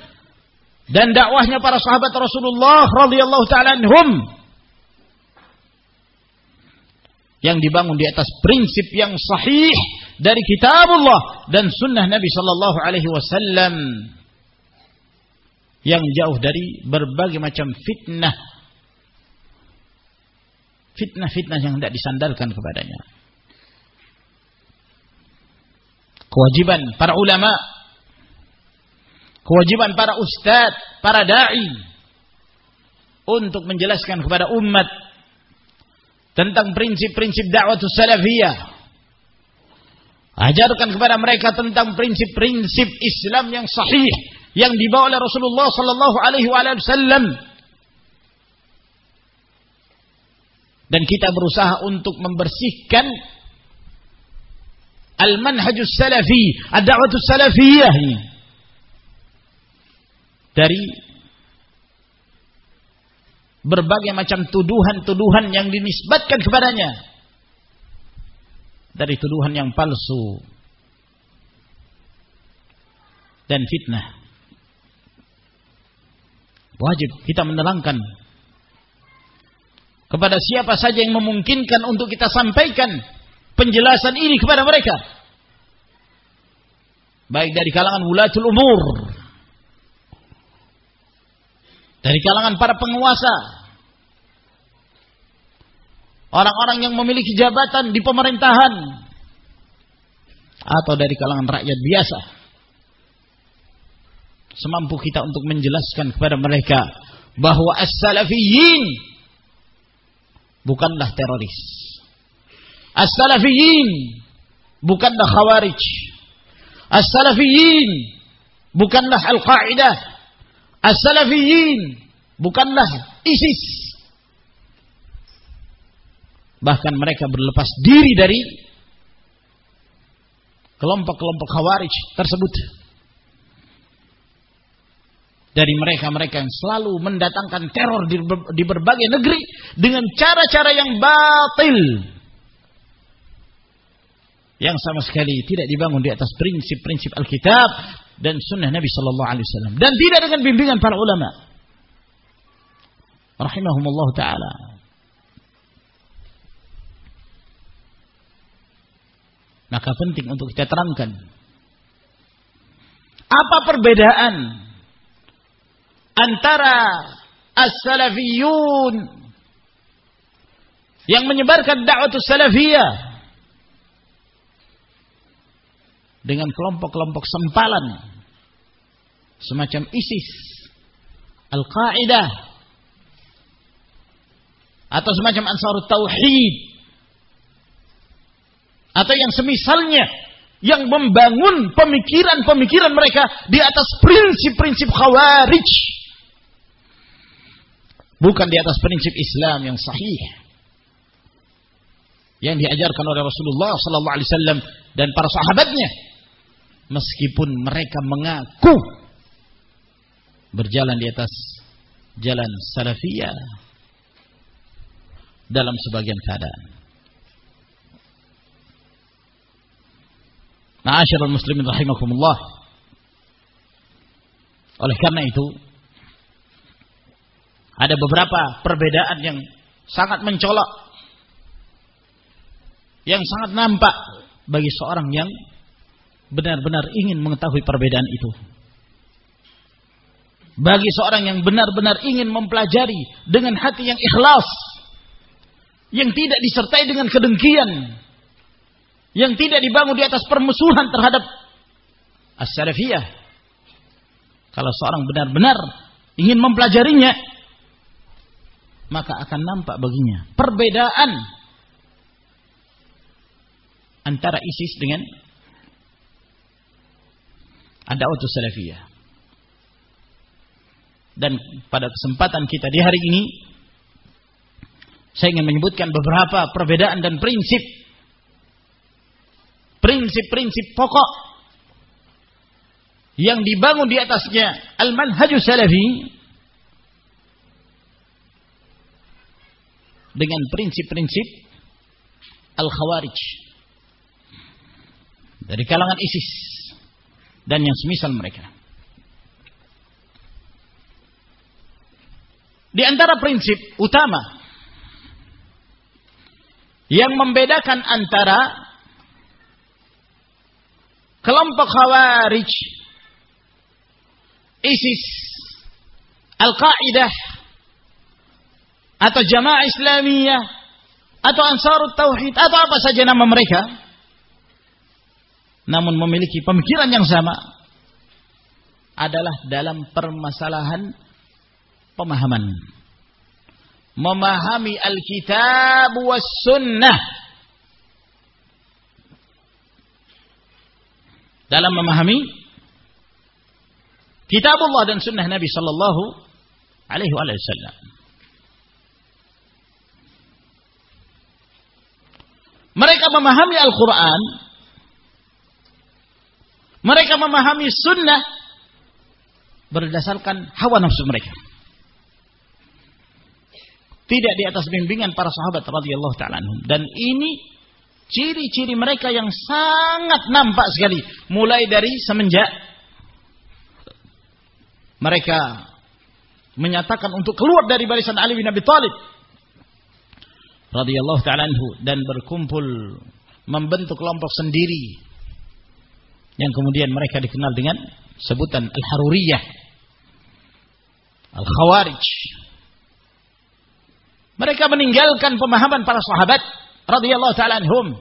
dan dakwahnya para sahabat Rasulullah radhiyallahu taala anhum yang dibangun di atas prinsip yang sahih dari kitabullah dan sunnah Nabi sallallahu alaihi wasallam yang jauh dari berbagai macam fitnah. Fitnah-fitnah yang tidak disandarkan kepadanya. Kewajiban para ulama, kewajiban para ustadz, para dai untuk menjelaskan kepada umat tentang prinsip-prinsip dakwah salafiyah. Ajarkan kepada mereka tentang prinsip-prinsip Islam yang sahih yang dibawa oleh Rasulullah sallallahu alaihi wasallam. Dan kita berusaha untuk membersihkan al-manhajus salafi, ad-da'watus salafiyah. Dari berbagai macam tuduhan-tuduhan yang dinisbatkan kepadanya. Dari tuduhan yang palsu dan fitnah. Wajib kita menerangkan kepada siapa saja yang memungkinkan untuk kita sampaikan penjelasan ini kepada mereka. Baik dari kalangan wulatul umur. Dari kalangan para penguasa. Orang-orang yang memiliki jabatan di pemerintahan. Atau dari kalangan rakyat biasa. Semampu kita untuk menjelaskan kepada mereka. Bahwa as-salafiyin. Bukanlah teroris As-salafiyin bukanlah khawarij. As-salafiyin bukanlah Al-Qa'idah. As-salafiyin bukanlah ISIS. Bahkan mereka berlepas diri dari kelompok-kelompok khawarij tersebut. Dari mereka-mereka yang selalu mendatangkan teror di berbagai negeri dengan cara-cara yang batil. Yang sama sekali tidak dibangun di atas prinsip-prinsip Alkitab dan sunnah Nabi Sallallahu Alaihi Wasallam. Dan tidak dengan bimbingan para ulama. Rahimahumullah Ta'ala. Maka penting untuk kita terangkan. Apa perbedaan antara as-salafiyun yang menyebarkan dakwah salafiyah dengan kelompok-kelompok sempalan. Semacam ISIS, Al-Qaeda atau semacam Ansarut Tauhid atau yang semisalnya yang membangun pemikiran-pemikiran mereka di atas prinsip-prinsip khawarij. Bukan di atas prinsip Islam yang sahih. Yang diajarkan oleh Rasulullah sallallahu alaihi wasallam dan para sahabatnya meskipun mereka mengaku berjalan di atas jalan salafiyah dalam sebagian keadaan Ma'asyiral muslimin rahimakumullah. Oleh karena itu ada beberapa perbedaan yang sangat mencolok yang sangat nampak bagi seorang yang benar-benar ingin mengetahui perbedaan itu. Bagi seorang yang benar-benar ingin mempelajari dengan hati yang ikhlas, yang tidak disertai dengan kedengkian, yang tidak dibangun di atas permusuhan terhadap as-salafiyah. Kalau seorang benar-benar ingin mempelajarinya, maka akan nampak baginya perbedaan antara ISIS dengan ada auto salafiyah. Dan pada kesempatan kita di hari ini saya ingin menyebutkan beberapa perbedaan dan prinsip prinsip-prinsip pokok yang dibangun di atasnya al-manhajus salafi dengan prinsip-prinsip al-khawarij dari kalangan ISIS dan yang semisal mereka. Di antara prinsip utama yang membedakan antara kelompok Khawarij, ISIS, Al-Qaeda, atau Jamaah Islamiyah, atau Ansarut Tauhid, atau apa saja nama mereka, namun memiliki pemikiran yang sama, adalah dalam permasalahan pemahaman. Memahami Alkitab was Sunnah dalam memahami kitabullah dan sunnah Nabi sallallahu alaihi wasallam. Mereka memahami Al-Quran. Mereka memahami sunnah berdasarkan hawa nafsu mereka. Tidak di atas bimbingan para sahabat radhiyallahu taala Dan ini ciri-ciri mereka yang sangat nampak sekali mulai dari semenjak mereka menyatakan untuk keluar dari barisan Ali bin Abi Thalib radhiyallahu taala dan berkumpul membentuk kelompok sendiri yang kemudian mereka dikenal dengan sebutan Al-Haruriyah. Al-Khawarij. Mereka meninggalkan pemahaman para sahabat radhiyallahu taala anhum.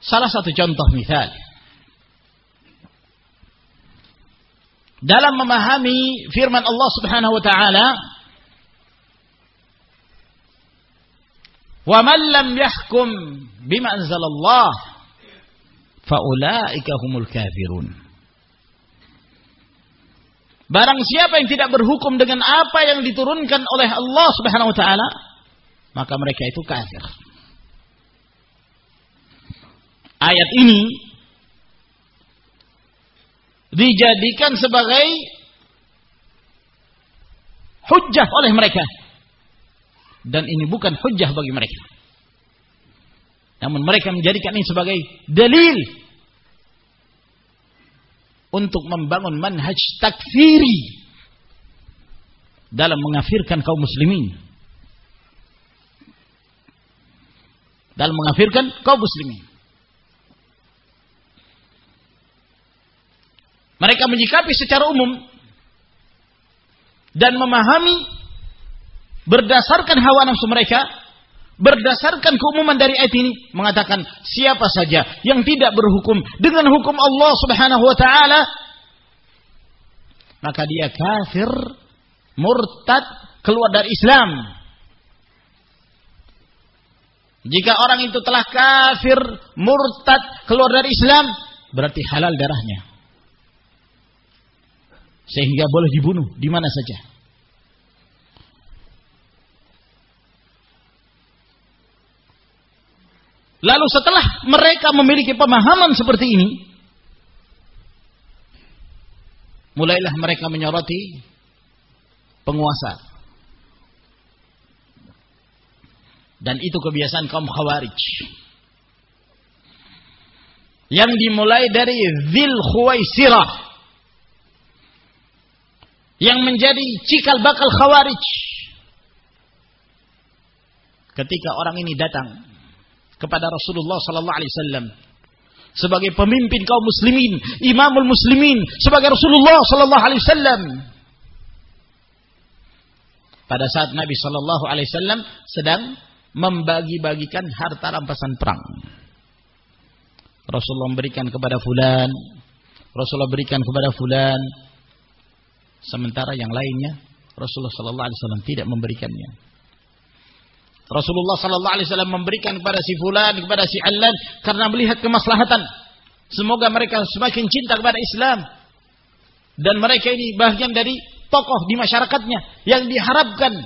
Salah satu contoh misal. Dalam memahami firman Allah Subhanahu wa taala Wa man lam yahkum bima anzalallah faulaika humul kafirun Barang siapa yang tidak berhukum dengan apa yang diturunkan oleh Allah Subhanahu wa taala, maka mereka itu kafir. Ayat ini dijadikan sebagai hujjah oleh mereka. Dan ini bukan hujjah bagi mereka. Namun mereka menjadikan ini sebagai dalil untuk membangun manhaj takfiri dalam mengafirkan kaum muslimin. Dalam mengafirkan kaum muslimin. Mereka menyikapi secara umum dan memahami berdasarkan hawa nafsu mereka, berdasarkan keumuman dari ayat ini mengatakan siapa saja yang tidak berhukum dengan hukum Allah Subhanahu wa taala maka dia kafir, murtad, keluar dari Islam. Jika orang itu telah kafir, murtad, keluar dari Islam, berarti halal darahnya. Sehingga boleh dibunuh di mana saja. Lalu setelah mereka memiliki pemahaman seperti ini, mulailah mereka menyoroti penguasa. Dan itu kebiasaan kaum khawarij. Yang dimulai dari Zil Khuwaisirah. Yang menjadi cikal bakal khawarij. Ketika orang ini datang kepada Rasulullah sallallahu alaihi wasallam sebagai pemimpin kaum muslimin, imamul muslimin, sebagai Rasulullah sallallahu alaihi wasallam. Pada saat Nabi sallallahu alaihi wasallam sedang membagi-bagikan harta rampasan perang. Rasulullah memberikan kepada fulan, Rasulullah berikan kepada fulan. Sementara yang lainnya Rasulullah sallallahu alaihi wasallam tidak memberikannya. Rasulullah sallallahu alaihi wasallam memberikan kepada si fulan, kepada si allan karena melihat kemaslahatan. Semoga mereka semakin cinta kepada Islam. Dan mereka ini bagian dari tokoh di masyarakatnya yang diharapkan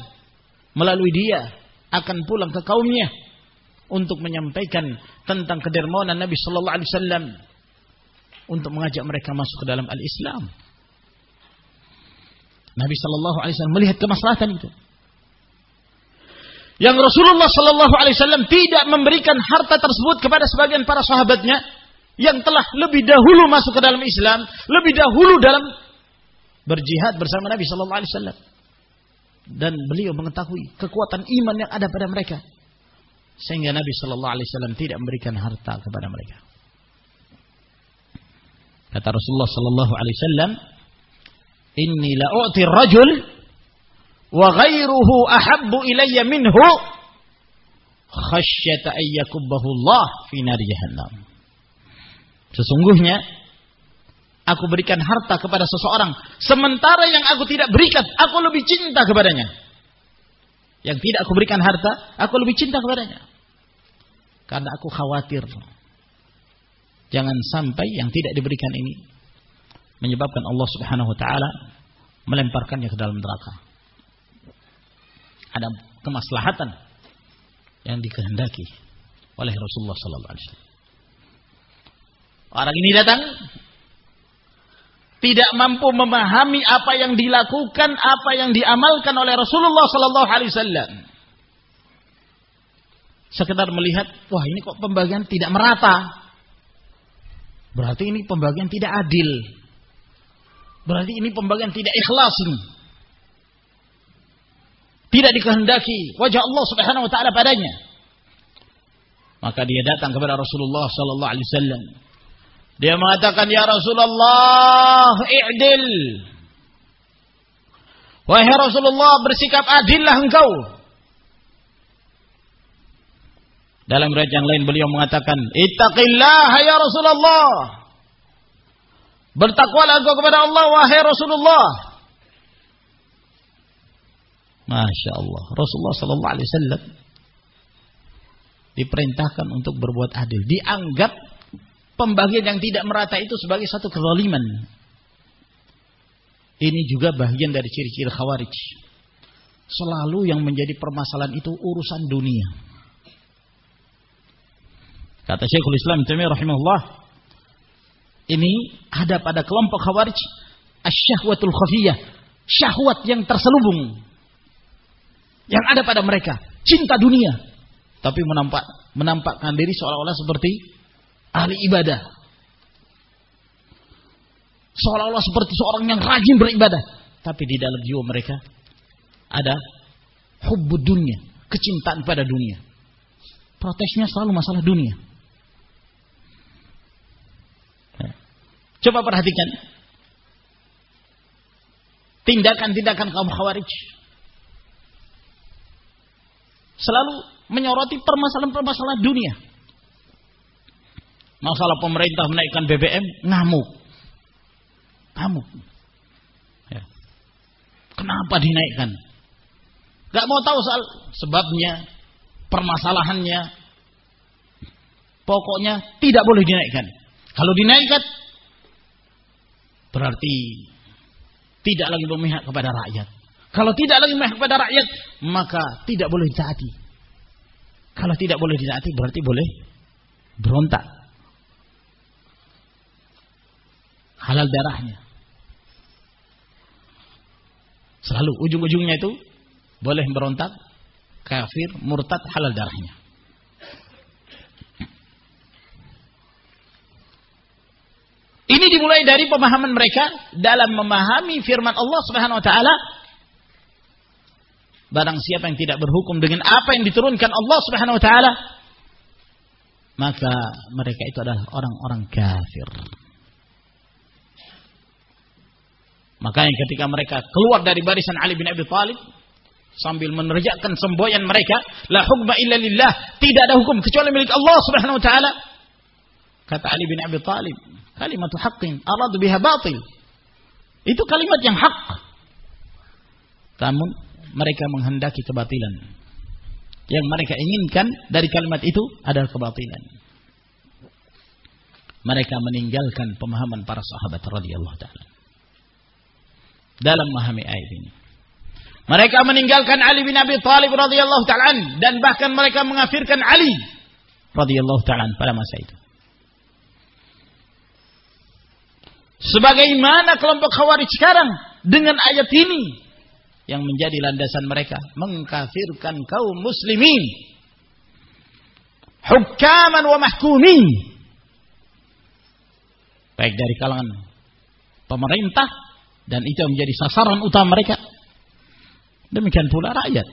melalui dia akan pulang ke kaumnya untuk menyampaikan tentang kedermawanan Nabi Sallallahu Alaihi Wasallam untuk mengajak mereka masuk ke dalam al-Islam. Nabi Sallallahu Alaihi Wasallam melihat kemaslahatan itu. Yang Rasulullah Sallallahu Alaihi Wasallam tidak memberikan harta tersebut kepada sebagian para sahabatnya yang telah lebih dahulu masuk ke dalam Islam, lebih dahulu dalam berjihad bersama Nabi Sallallahu Alaihi Wasallam dan beliau mengetahui kekuatan iman yang ada pada mereka sehingga Nabi Shallallahu Alaihi Wasallam tidak memberikan harta kepada mereka. Kata Rasulullah Shallallahu Alaihi Wasallam, Inni la u'ti rajul wa ghairuhu ahabbu ilayya minhu khasyata ayyakubbahu Allah fi nari jahannam. Sesungguhnya aku berikan harta kepada seseorang. Sementara yang aku tidak berikan aku lebih cinta kepadanya. Yang tidak aku berikan harta aku lebih cinta kepadanya. Karena aku khawatir. Jangan sampai yang tidak diberikan ini menyebabkan Allah Subhanahu wa taala melemparkannya ke dalam neraka ada kemaslahatan yang dikehendaki oleh Rasulullah sallallahu alaihi wasallam orang ini datang tidak mampu memahami apa yang dilakukan, apa yang diamalkan oleh Rasulullah sallallahu alaihi wasallam. Sekedar melihat, wah ini kok pembagian tidak merata. Berarti ini pembagian tidak adil. Berarti ini pembagian tidak ikhlas ini. Tidak dikehendaki wajah Allah Subhanahu wa taala padanya. Maka dia datang kepada Rasulullah sallallahu alaihi wasallam dia mengatakan, Ya Rasulullah, i'dil. Wahai Rasulullah, bersikap adillah engkau. Dalam riwayat yang lain beliau mengatakan, Ittaqillah ya Rasulullah. Bertakwalah engkau kepada Allah, wahai Rasulullah. Masya Allah. Rasulullah Sallallahu Alaihi Wasallam diperintahkan untuk berbuat adil. Dianggap pembagian yang tidak merata itu sebagai satu kezaliman. Ini juga bagian dari ciri-ciri khawarij. Selalu yang menjadi permasalahan itu urusan dunia. Kata Syekhul Islam Taimiyah rahimahullah, ini ada pada kelompok khawarij asyahwatul khafiyah, syahwat yang terselubung. Yang ada pada mereka, cinta dunia. Tapi menampak menampakkan diri seolah-olah seperti ahli ibadah seolah-olah seperti seorang yang rajin beribadah, tapi di dalam jiwa mereka ada hubbud dunia, kecintaan pada dunia. Protesnya selalu masalah dunia. Coba perhatikan tindakan-tindakan kaum khawarij. Selalu menyoroti permasalahan-permasalahan dunia. Masalah pemerintah menaikkan BBM, ngamuk. Kamu. Ya. Kenapa dinaikkan? Gak mau tahu soal sebabnya, permasalahannya. Pokoknya tidak boleh dinaikkan. Kalau dinaikkan, berarti tidak lagi memihak kepada rakyat. Kalau tidak lagi kepada rakyat, maka tidak boleh ditaati. Kalau tidak boleh ditaati, berarti boleh berontak. Halal darahnya. Selalu ujung-ujungnya itu boleh berontak, kafir, murtad, halal darahnya. Ini dimulai dari pemahaman mereka dalam memahami firman Allah Subhanahu wa taala Barang siapa yang tidak berhukum dengan apa yang diturunkan Allah Subhanahu wa taala maka mereka itu adalah orang-orang kafir. Makanya ketika mereka keluar dari barisan Ali bin Abi Thalib sambil menerjakkan semboyan mereka, la hukma illa lillah, tidak ada hukum kecuali milik Allah Subhanahu wa taala. Kata Ali bin Abi Thalib, kalimat haqqin aradu biha batil. Itu kalimat yang hak. Namun mereka menghendaki kebatilan. Yang mereka inginkan dari kalimat itu adalah kebatilan. Mereka meninggalkan pemahaman para sahabat radhiyallahu taala dalam memahami ayat ini. Mereka meninggalkan Ali bin Abi Thalib radhiyallahu taala dan bahkan mereka mengafirkan Ali radhiyallahu taala pada masa itu. Sebagaimana kelompok Khawarij sekarang dengan ayat ini yang menjadi landasan mereka mengkafirkan kaum muslimin hukaman wa mahkumin baik dari kalangan pemerintah dan itu menjadi sasaran utama mereka. Demikian pula rakyat.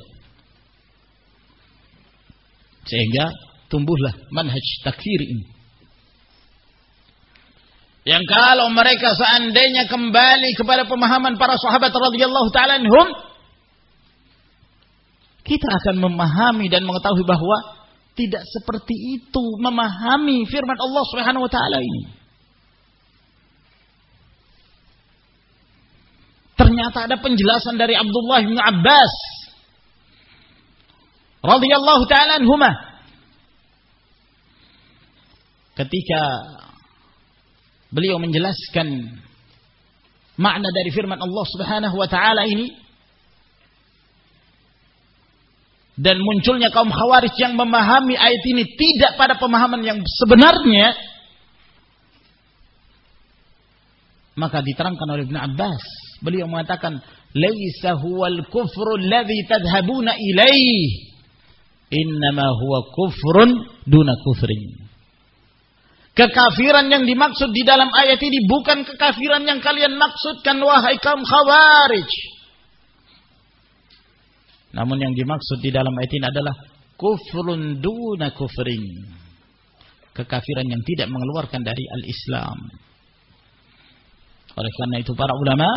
Sehingga tumbuhlah manhaj takfir ini. Yang kalau mereka seandainya kembali kepada pemahaman para sahabat radhiyallahu taala anhum, kita akan memahami dan mengetahui bahwa tidak seperti itu memahami firman Allah Subhanahu wa taala ini. Ternyata ada penjelasan dari Abdullah bin Abbas radhiyallahu taala anhuma ketika beliau menjelaskan makna dari firman Allah Subhanahu wa taala ini dan munculnya kaum khawarij yang memahami ayat ini tidak pada pemahaman yang sebenarnya maka diterangkan oleh Ibn Abbas Beliau mengatakan, "Laisa huwal kufru alladhi tadhhabuna ilaih. Innama huwa kufrun duna kufrin." Kekafiran yang dimaksud di dalam ayat ini bukan kekafiran yang kalian maksudkan wahai kaum khawarij. Namun yang dimaksud di dalam ayat ini adalah kufrun duna kufrin. Kekafiran yang tidak mengeluarkan dari al-Islam. Oleh karena itu para ulama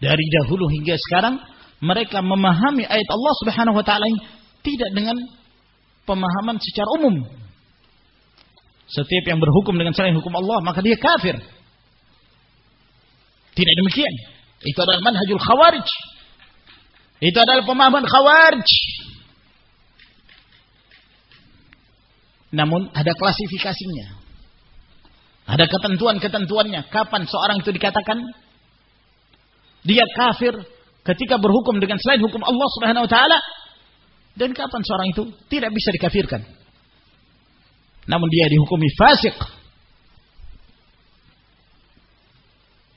dari dahulu hingga sekarang mereka memahami ayat Allah Subhanahu wa taala tidak dengan pemahaman secara umum. Setiap yang berhukum dengan selain hukum Allah maka dia kafir. Tidak demikian. Itu adalah manhajul khawarij. Itu adalah pemahaman khawarij. Namun ada klasifikasinya. Ada ketentuan-ketentuannya. Kapan seorang itu dikatakan dia kafir ketika berhukum dengan selain hukum Allah Subhanahu wa taala dan kapan seorang itu tidak bisa dikafirkan. Namun dia dihukumi fasik.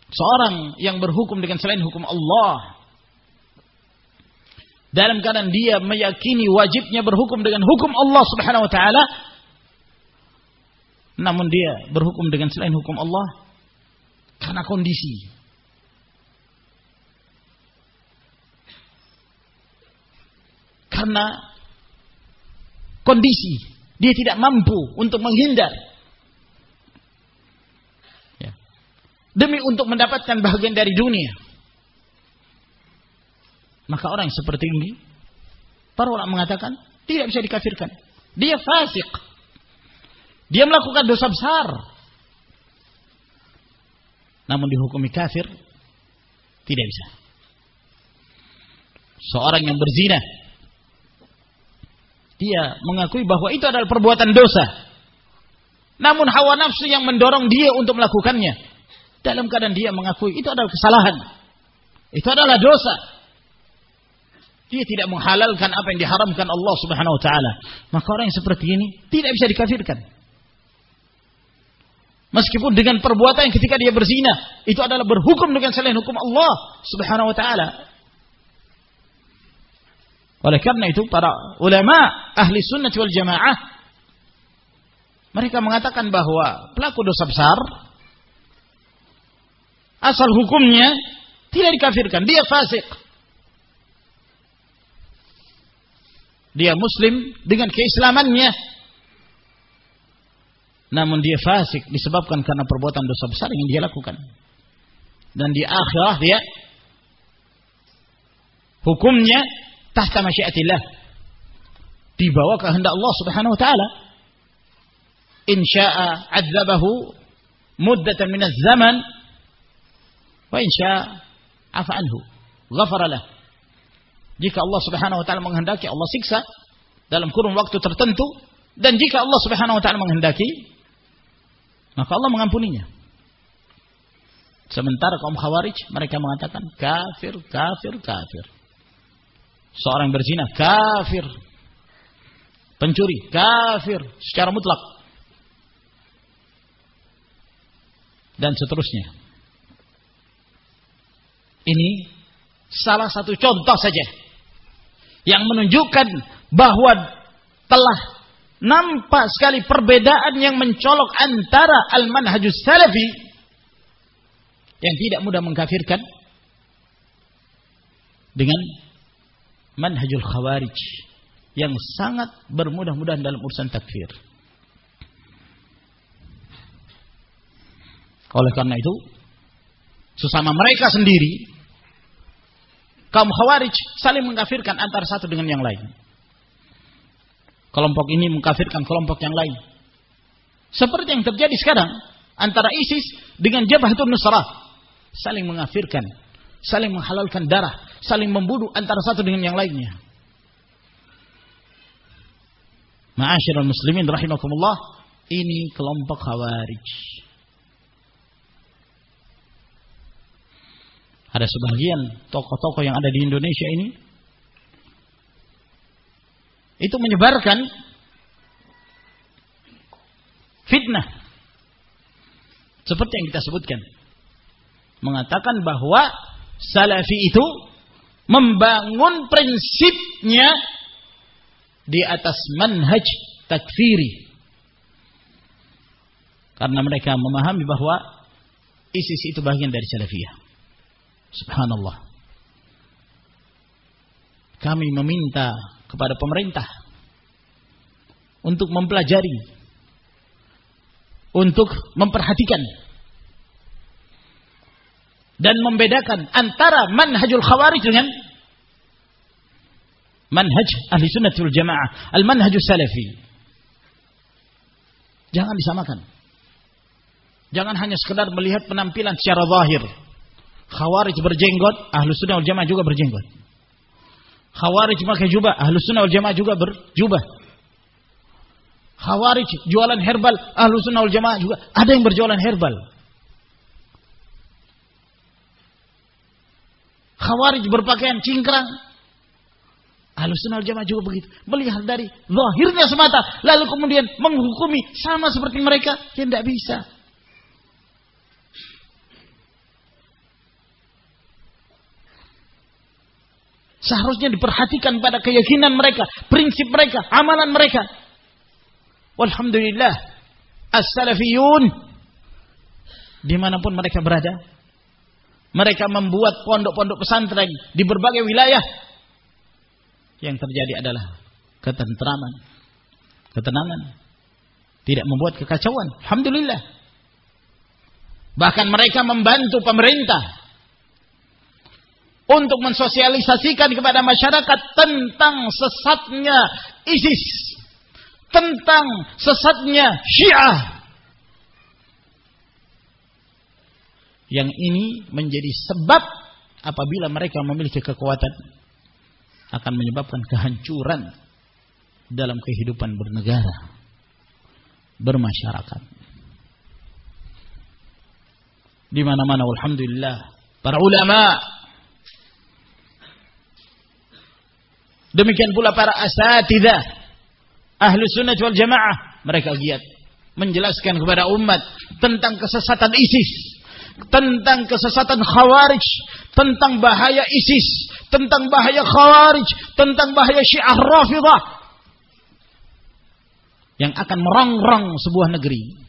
Seorang yang berhukum dengan selain hukum Allah dalam keadaan dia meyakini wajibnya berhukum dengan hukum Allah Subhanahu wa taala namun dia berhukum dengan selain hukum Allah karena kondisi karena kondisi dia tidak mampu untuk menghindar ya. demi untuk mendapatkan bagian dari dunia maka orang yang seperti ini para ulama mengatakan tidak bisa dikafirkan dia fasik dia melakukan dosa besar. Namun dihukumi kafir tidak bisa. Seorang yang berzina dia mengakui bahwa itu adalah perbuatan dosa. Namun hawa nafsu yang mendorong dia untuk melakukannya dalam keadaan dia mengakui itu adalah kesalahan. Itu adalah dosa. Dia tidak menghalalkan apa yang diharamkan Allah Subhanahu wa taala. Maka orang yang seperti ini tidak bisa dikafirkan. Meskipun dengan perbuatan yang ketika dia berzina, itu adalah berhukum dengan selain hukum Allah Subhanahu wa taala. Oleh karena itu para ulama ahli sunnah wal jamaah mereka mengatakan bahwa pelaku dosa besar asal hukumnya tidak dikafirkan, dia fasik. Dia muslim dengan keislamannya, namun dia fasik disebabkan karena perbuatan dosa besar yang dia lakukan. Dan di akhirah dia hukumnya tahta masyiatillah. Dibawa kehendak Allah Subhanahu wa taala. In syaa 'adzabahu muddatan min zaman wa in syaa 'afa anhu, ghafara lah. Jika Allah Subhanahu wa taala menghendaki Allah siksa dalam kurun waktu tertentu dan jika Allah Subhanahu wa taala menghendaki maka Allah mengampuninya. Sementara kaum khawarij mereka mengatakan kafir, kafir, kafir. Seorang berzina kafir. Pencuri kafir secara mutlak. Dan seterusnya. Ini salah satu contoh saja yang menunjukkan bahwa telah nampak sekali perbedaan yang mencolok antara al-manhajus salafi yang tidak mudah mengkafirkan dengan manhajul khawarij yang sangat bermudah-mudahan dalam urusan takfir. Oleh karena itu, sesama mereka sendiri, kaum khawarij saling mengkafirkan antara satu dengan yang lain. Kelompok ini mengkafirkan kelompok yang lain. Seperti yang terjadi sekarang antara ISIS dengan Jabhatul Nusrah saling mengafirkan, saling menghalalkan darah, saling membunuh antara satu dengan yang lainnya. Ma'asyiral muslimin rahimakumullah, ini kelompok Khawarij. Ada sebagian tokoh-tokoh yang ada di Indonesia ini itu menyebarkan fitnah. Seperti yang kita sebutkan. Mengatakan bahwa salafi itu membangun prinsipnya di atas manhaj takfiri. Karena mereka memahami bahwa ISIS itu bagian dari salafiyah. Subhanallah. Kami meminta kepada pemerintah untuk mempelajari, untuk memperhatikan dan membedakan antara manhajul khawarij dengan manhaj ahli sunnah wal jamaah, al manhajus salafi. Jangan disamakan. Jangan hanya sekedar melihat penampilan secara zahir. Khawarij berjenggot, ahli sunnah wal jamaah juga berjenggot. Khawarij pakai jubah, ahlu sunnah wal jamaah juga berjubah. Khawarij jualan herbal, ahlu sunnah wal jamaah juga ada yang berjualan herbal. Khawarij berpakaian cingkrang. Wal jamaah juga begitu. Melihat dari zahirnya semata. Lalu kemudian menghukumi sama seperti mereka. Ya tidak bisa. Seharusnya diperhatikan pada keyakinan mereka, prinsip mereka, amalan mereka. Walhamdulillah, as-salafiyun di mana pun mereka berada, mereka membuat pondok-pondok pesantren di berbagai wilayah. Yang terjadi adalah ketentraman, ketenangan, tidak membuat kekacauan. Alhamdulillah. Bahkan mereka membantu pemerintah untuk mensosialisasikan kepada masyarakat tentang sesatnya ISIS, tentang sesatnya Syiah. Yang ini menjadi sebab apabila mereka memiliki kekuatan akan menyebabkan kehancuran dalam kehidupan bernegara, bermasyarakat. Di mana-mana alhamdulillah para ulama Demikian pula para asatidah ahlu sunnah wal jamaah. Mereka giat menjelaskan kepada umat tentang kesesatan ISIS. Tentang kesesatan khawarij. Tentang bahaya ISIS. Tentang bahaya khawarij. Tentang bahaya syiah rafidah. Yang akan merongrong sebuah negeri.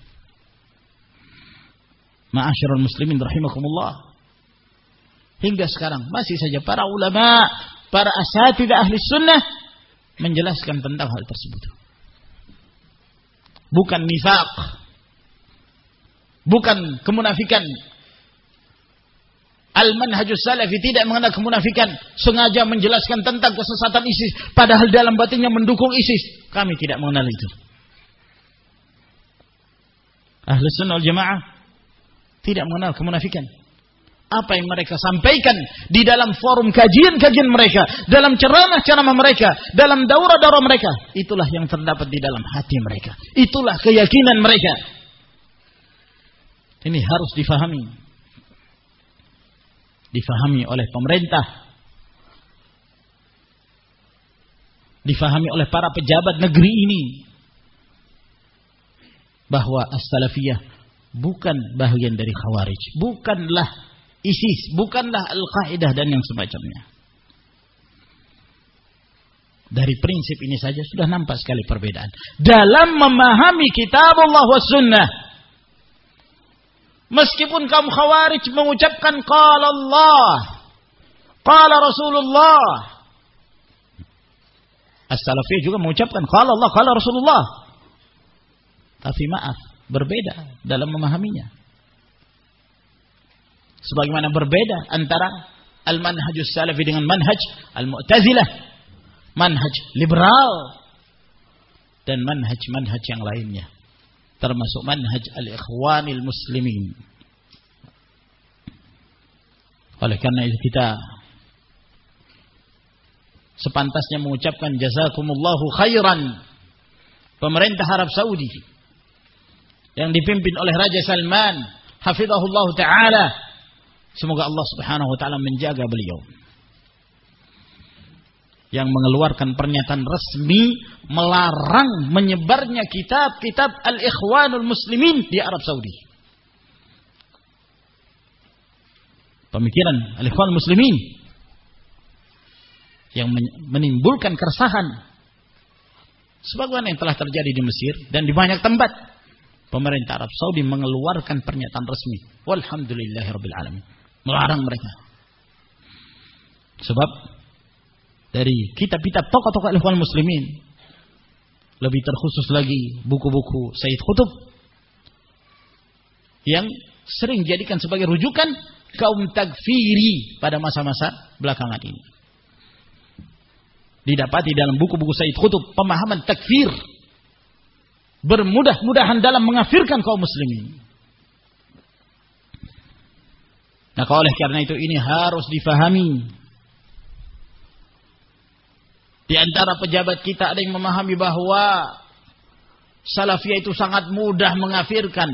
Ma'asyarul muslimin rahimakumullah. Hingga sekarang masih saja para ulama para asatidah ahli sunnah menjelaskan tentang hal tersebut. Bukan nifaq. Bukan kemunafikan. Al-manhajus salafi tidak mengenal kemunafikan. Sengaja menjelaskan tentang kesesatan ISIS. Padahal dalam batinnya mendukung ISIS. Kami tidak mengenal itu. Ahli sunnah al-jamaah tidak mengenal kemunafikan apa yang mereka sampaikan di dalam forum kajian-kajian mereka, dalam ceramah-ceramah mereka, dalam daurah-daurah mereka, itulah yang terdapat di dalam hati mereka. Itulah keyakinan mereka. Ini harus difahami. Difahami oleh pemerintah. Difahami oleh para pejabat negeri ini. Bahwa as-salafiyah bukan bagian dari khawarij. Bukanlah ISIS, bukanlah Al-Qaeda dan yang semacamnya. Dari prinsip ini saja sudah nampak sekali perbedaan. Dalam memahami kitab Allah wa sunnah. Meskipun kaum khawarij mengucapkan qala Allah, qala Rasulullah. As-Salafiyah juga mengucapkan qala Allah, qala Rasulullah. Tapi maaf, berbeda dalam memahaminya. Sebagaimana berbeda antara al-manhajus salafi dengan manhaj al-mu'tazilah. Manhaj liberal. Dan manhaj-manhaj yang lainnya. Termasuk manhaj al-ikhwanil muslimin. Oleh karena itu kita sepantasnya mengucapkan jazakumullahu khairan pemerintah Arab Saudi yang dipimpin oleh Raja Salman hafizahullah taala Semoga Allah Subhanahu wa taala menjaga beliau. Yang mengeluarkan pernyataan resmi melarang menyebarnya kitab-kitab Al-Ikhwanul Muslimin di Arab Saudi. Pemikiran Al-Ikhwanul Muslimin yang menimbulkan keresahan sebagaimana yang telah terjadi di Mesir dan di banyak tempat pemerintah Arab Saudi mengeluarkan pernyataan resmi walhamdulillahirabbil alamin melarang mereka. Sebab dari kitab-kitab tokoh-tokoh ikhwan muslimin lebih terkhusus lagi buku-buku Said Qutb yang sering dijadikan sebagai rujukan kaum takfiri pada masa-masa belakangan ini. Didapati dalam buku-buku Said Qutb pemahaman takfir bermudah-mudahan dalam mengafirkan kaum muslimin. Maka oleh karena itu ini harus difahami. Di antara pejabat kita ada yang memahami bahwa Salafiyah itu sangat mudah mengafirkan.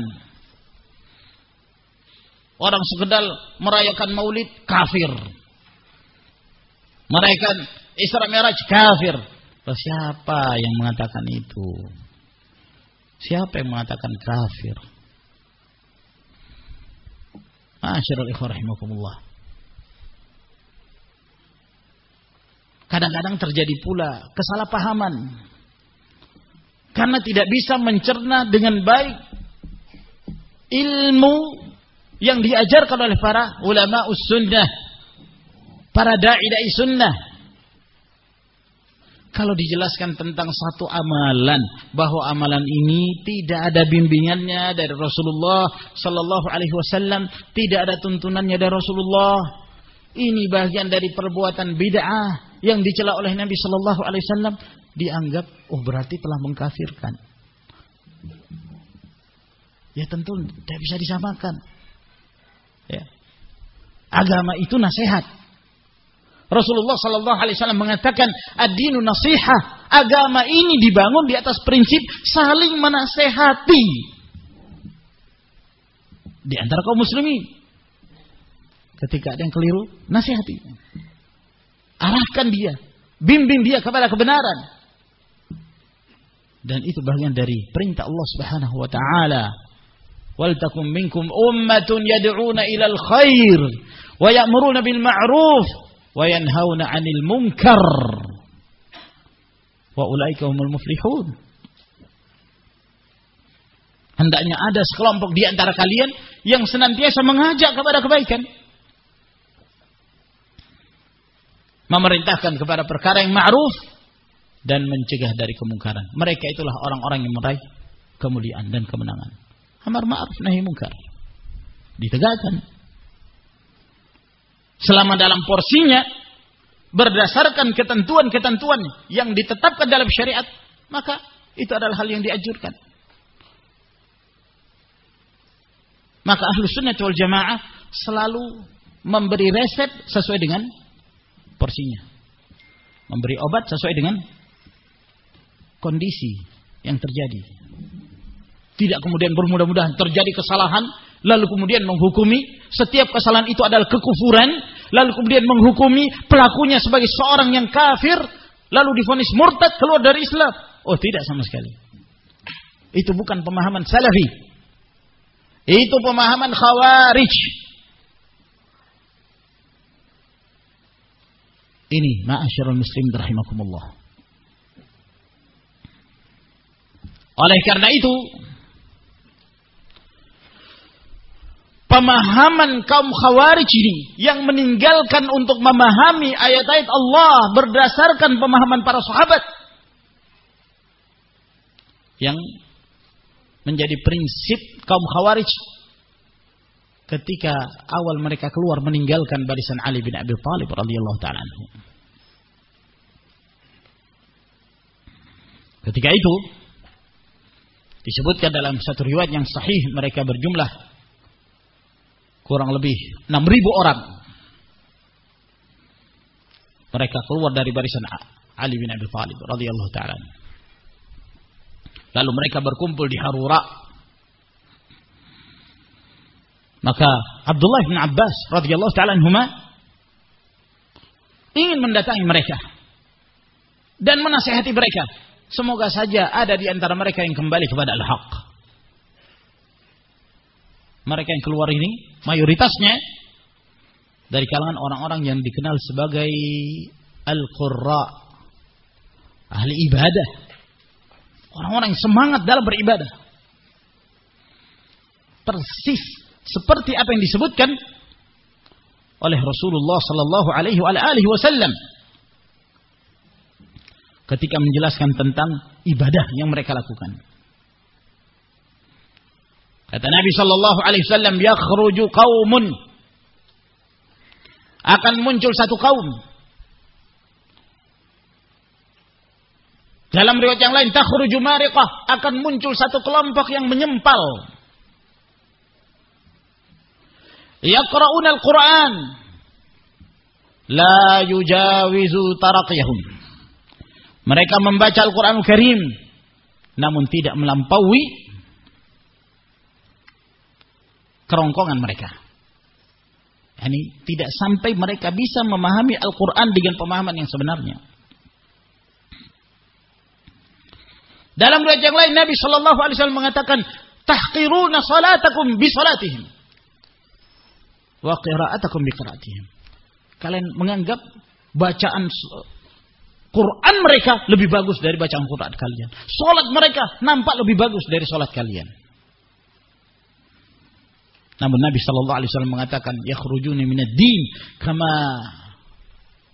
Orang sekedar merayakan maulid kafir. Merayakan Isra Mi'raj kafir. Loh, siapa yang mengatakan itu? Siapa yang mengatakan kafir? Masyarul ikhwah Kadang-kadang terjadi pula kesalahpahaman. Karena tidak bisa mencerna dengan baik ilmu yang diajarkan oleh para ulama sunnah. Para da'i-da'i sunnah. Kalau dijelaskan tentang satu amalan bahwa amalan ini tidak ada bimbingannya dari Rasulullah sallallahu alaihi wasallam, tidak ada tuntunannya dari Rasulullah. Ini bagian dari perbuatan bid'ah yang dicela oleh Nabi sallallahu alaihi wasallam dianggap oh berarti telah mengkafirkan. Ya tentu tidak bisa disamakan. Ya. Agama itu nasihat. Rasulullah Sallallahu Alaihi Wasallam mengatakan ad-dinu nasihah. Agama ini dibangun di atas prinsip saling menasehati di antara kaum muslimin. Ketika ada yang keliru, nasihati. Arahkan dia, bimbing dia kepada kebenaran. Dan itu bagian dari perintah Allah Subhanahu wa taala. Wal takum minkum ummatun yad'una ilal khair wa ya'muruna bil ma'ruf wa yanhauna 'anil munkar wa ulaika humul muflihun hendaknya ada sekelompok di antara kalian yang senantiasa mengajak kepada kebaikan memerintahkan kepada perkara yang ma'ruf dan mencegah dari kemungkaran. Mereka itulah orang-orang yang meraih kemuliaan dan kemenangan. Amar ma'ruf nahi munkar ditegakkan. Selama dalam porsinya berdasarkan ketentuan-ketentuan yang ditetapkan dalam syariat, maka itu adalah hal yang diajurkan. Maka ahlu sunnah wal jamaah selalu memberi resep sesuai dengan porsinya. Memberi obat sesuai dengan kondisi yang terjadi. Tidak kemudian bermudah-mudahan terjadi kesalahan lalu kemudian menghukumi setiap kesalahan itu adalah kekufuran, lalu kemudian menghukumi pelakunya sebagai seorang yang kafir, lalu difonis murtad keluar dari Islam. Oh, tidak sama sekali. Itu bukan pemahaman salafi. Itu pemahaman khawarij. Ini ma'asyarul muslim rahimakumullah. Oleh karena itu, pemahaman kaum khawarij ini yang meninggalkan untuk memahami ayat-ayat Allah berdasarkan pemahaman para sahabat yang menjadi prinsip kaum khawarij ketika awal mereka keluar meninggalkan barisan Ali bin Abi Thalib radhiyallahu taala Ketika itu disebutkan dalam satu riwayat yang sahih mereka berjumlah kurang lebih 6.000 orang. Mereka keluar dari barisan Ali bin Abi Thalib radhiyallahu taala. Lalu mereka berkumpul di Harura. Maka Abdullah bin Abbas radhiyallahu taala anhuma ingin mendatangi mereka dan menasihati mereka. Semoga saja ada di antara mereka yang kembali kepada al-haq. Mereka yang keluar ini mayoritasnya dari kalangan orang-orang yang dikenal sebagai al-qurra ahli ibadah. Orang-orang yang semangat dalam beribadah. Persis seperti apa yang disebutkan oleh Rasulullah sallallahu alaihi wasallam ketika menjelaskan tentang ibadah yang mereka lakukan Kata Nabi Shallallahu Alaihi Wasallam, yakhruju kaumun akan muncul satu kaum. Dalam riwayat yang lain, takhruju mariqah akan muncul satu kelompok yang menyempal. Yaqra'una al-Quran. La yujawizu taraqiyahum. Mereka membaca Al-Quran Karim namun tidak melampaui kerongkongan mereka. Yani tidak sampai mereka bisa memahami Al-Quran dengan pemahaman yang sebenarnya. Dalam riwayat yang lain Nabi Shallallahu Alaihi Wasallam mengatakan, tahqiruna salatakum bi salatihim, wa qira'atakum bi qira'atihim. Kalian menganggap bacaan Quran mereka lebih bagus dari bacaan Quran kalian. Salat mereka nampak lebih bagus dari salat kalian. Namun Nabi Shallallahu Alaihi Wasallam mengatakan, yakhrujuni minad din kama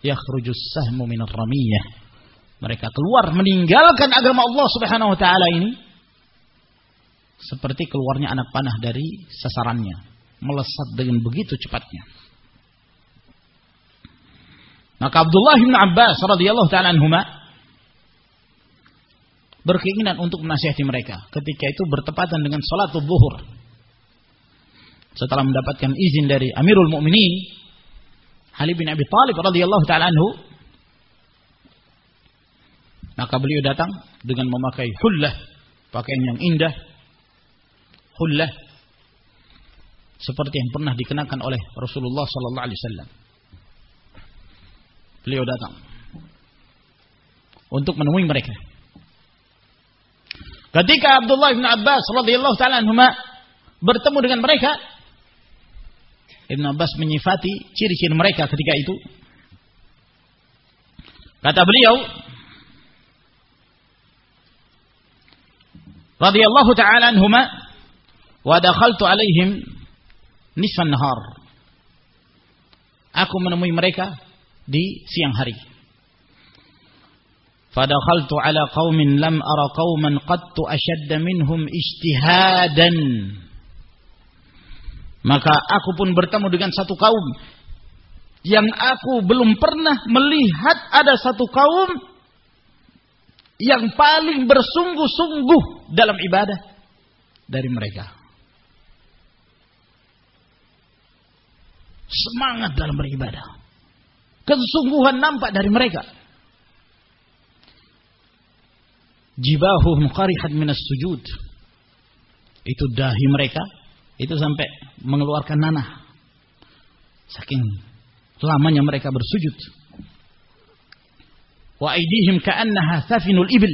yakhrujus sahmu minar ramiyah. Mereka keluar meninggalkan agama Allah Subhanahu Wa Taala ini seperti keluarnya anak panah dari sasarannya, melesat dengan begitu cepatnya. Maka Abdullah bin Abbas radhiyallahu taala anhuma berkeinginan untuk menasihati mereka ketika itu bertepatan dengan salat zuhur setelah mendapatkan izin dari Amirul Mukminin Ali bin Abi Thalib radhiyallahu taala anhu maka beliau datang dengan memakai hullah pakaian yang indah hullah seperti yang pernah dikenakan oleh Rasulullah sallallahu alaihi wasallam beliau datang untuk menemui mereka ketika Abdullah bin Abbas radhiyallahu taala anhuma bertemu dengan mereka Ibn Abbas menyifati ciri-ciri mereka ketika itu. Kata beliau, radhiyallahu taala anhuma wa dakhaltu alaihim nisfan nahar. Aku menemui mereka di siang hari. Fadakhaltu ala qaumin lam ara qauman qattu ashadda minhum ijtihadan maka aku pun bertemu dengan satu kaum yang aku belum pernah melihat ada satu kaum yang paling bersungguh-sungguh dalam ibadah dari mereka. Semangat dalam beribadah. Kesungguhan nampak dari mereka. Jibahuhum qarihat minas sujud. Itu dahi mereka itu sampai mengeluarkan nanah. Saking lamanya mereka bersujud. Wa aidihim ka'annaha safinul ibil.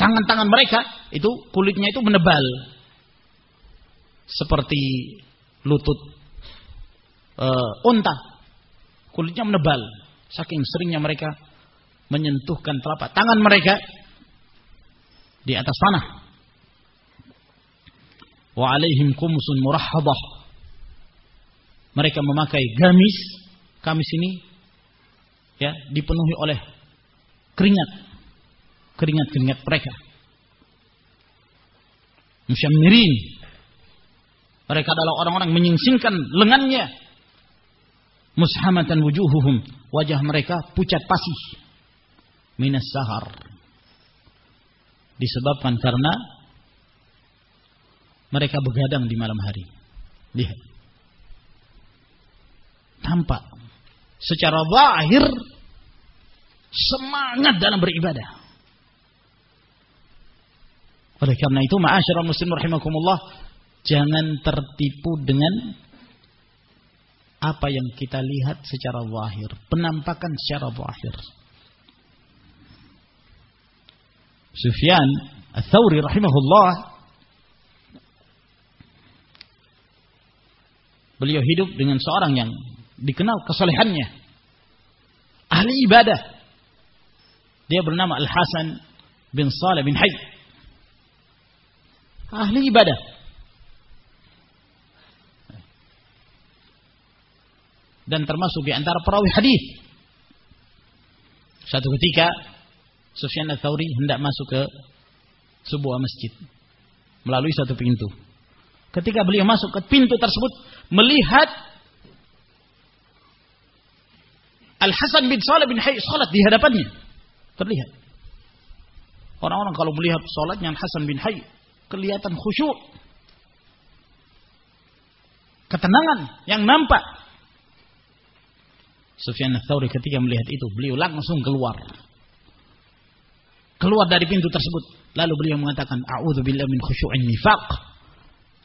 Tangan-tangan mereka itu kulitnya itu menebal. Seperti lutut uh, unta. Kulitnya menebal. Saking seringnya mereka menyentuhkan telapak tangan mereka di atas tanah wa alaihim kumsun murahhadah. Mereka memakai gamis. Gamis ini ya dipenuhi oleh keringat. Keringat-keringat mereka. Musyammirin. Mereka adalah orang-orang menyingsingkan lengannya. Mushamatan wujuhuhum. Wajah mereka pucat pasih. Minas sahar. Disebabkan karena mereka begadang di malam hari. Lihat. Tampak secara zahir semangat dalam beribadah. Oleh karena itu, ma'asyiral muslim rahimakumullah, jangan tertipu dengan apa yang kita lihat secara zahir, penampakan secara zahir. Sufyan Ats-Tsauri rahimahullah Beliau hidup dengan seorang yang dikenal kesalehannya. Ahli ibadah. Dia bernama Al-Hasan bin Saleh bin Hayy. Ahli ibadah. Dan termasuk di antara perawi hadis. Satu ketika Sufyan al-Thawri hendak masuk ke sebuah masjid melalui satu pintu. Ketika beliau masuk ke pintu tersebut, melihat Al Hasan bin Saleh bin Hayy salat di hadapannya. Terlihat. Orang-orang kalau melihat salatnya Al Hasan bin Hayy kelihatan khusyuk. Ketenangan yang nampak. Sufyan ats-Tsauri ketika melihat itu, beliau langsung keluar. keluar dari pintu tersebut. Lalu beliau mengatakan, "A'udzubillahi min khusyu'in nifaq."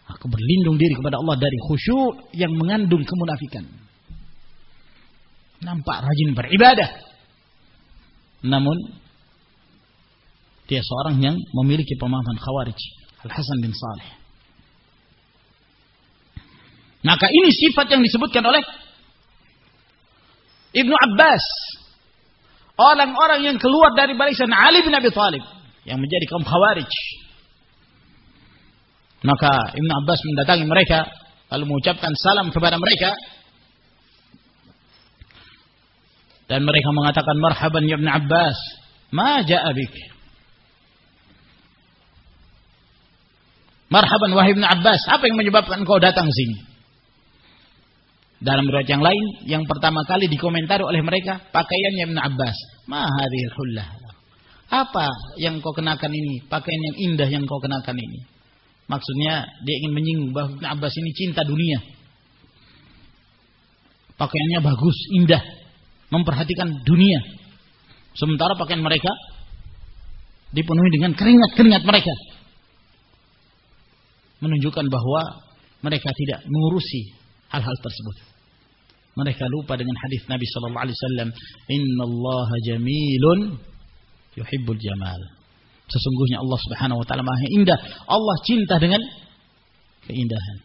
Aku berlindung diri kepada Allah dari khusyuk yang mengandung kemunafikan. Nampak rajin beribadah. Namun dia seorang yang memiliki pemahaman khawarij. Al-Hasan bin Saleh. Maka ini sifat yang disebutkan oleh Ibnu Abbas. Orang-orang yang keluar dari barisan Ali bin Abi Thalib. Yang menjadi kaum khawarij. Maka Ibnu Abbas mendatangi mereka. Lalu mengucapkan salam kepada mereka. Dan mereka mengatakan marhaban ya Ibnu Abbas. Ma ja'abik. Marhaban wahai Ibnu Abbas. Apa yang menyebabkan kau datang sini? Dalam riwayat yang lain, yang pertama kali dikomentari oleh mereka, pakaiannya Ibn Abbas. Ma hadhil hullah. Apa yang kau kenakan ini? Pakaian yang indah yang kau kenakan ini. Maksudnya dia ingin menyinggung bahwa Ibn Abbas ini cinta dunia. Pakaiannya bagus, indah. Memperhatikan dunia. Sementara pakaian mereka dipenuhi dengan keringat-keringat mereka. Menunjukkan bahwa mereka tidak mengurusi hal-hal tersebut. Mereka lupa dengan hadis Nabi sallallahu alaihi wasallam, Allah jamilun yuhibbul jamal." Sesungguhnya Allah Subhanahu wa taala Maha Indah. Allah cinta dengan keindahan.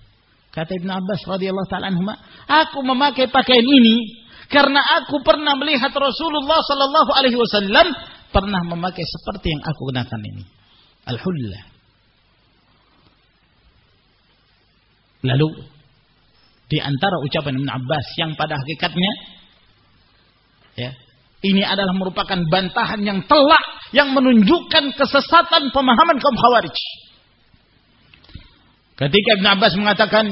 Kata Ibn Abbas radhiyallahu taala anhuma, "Aku memakai pakaian ini karena aku pernah melihat Rasulullah sallallahu alaihi wasallam pernah memakai seperti yang aku kenakan ini." Al-hullah. Lalu di antara ucapan Ibn Abbas yang pada hakikatnya ya, ini adalah merupakan bantahan yang telak yang menunjukkan kesesatan pemahaman kaum Khawarij. Ketika Ibn Abbas mengatakan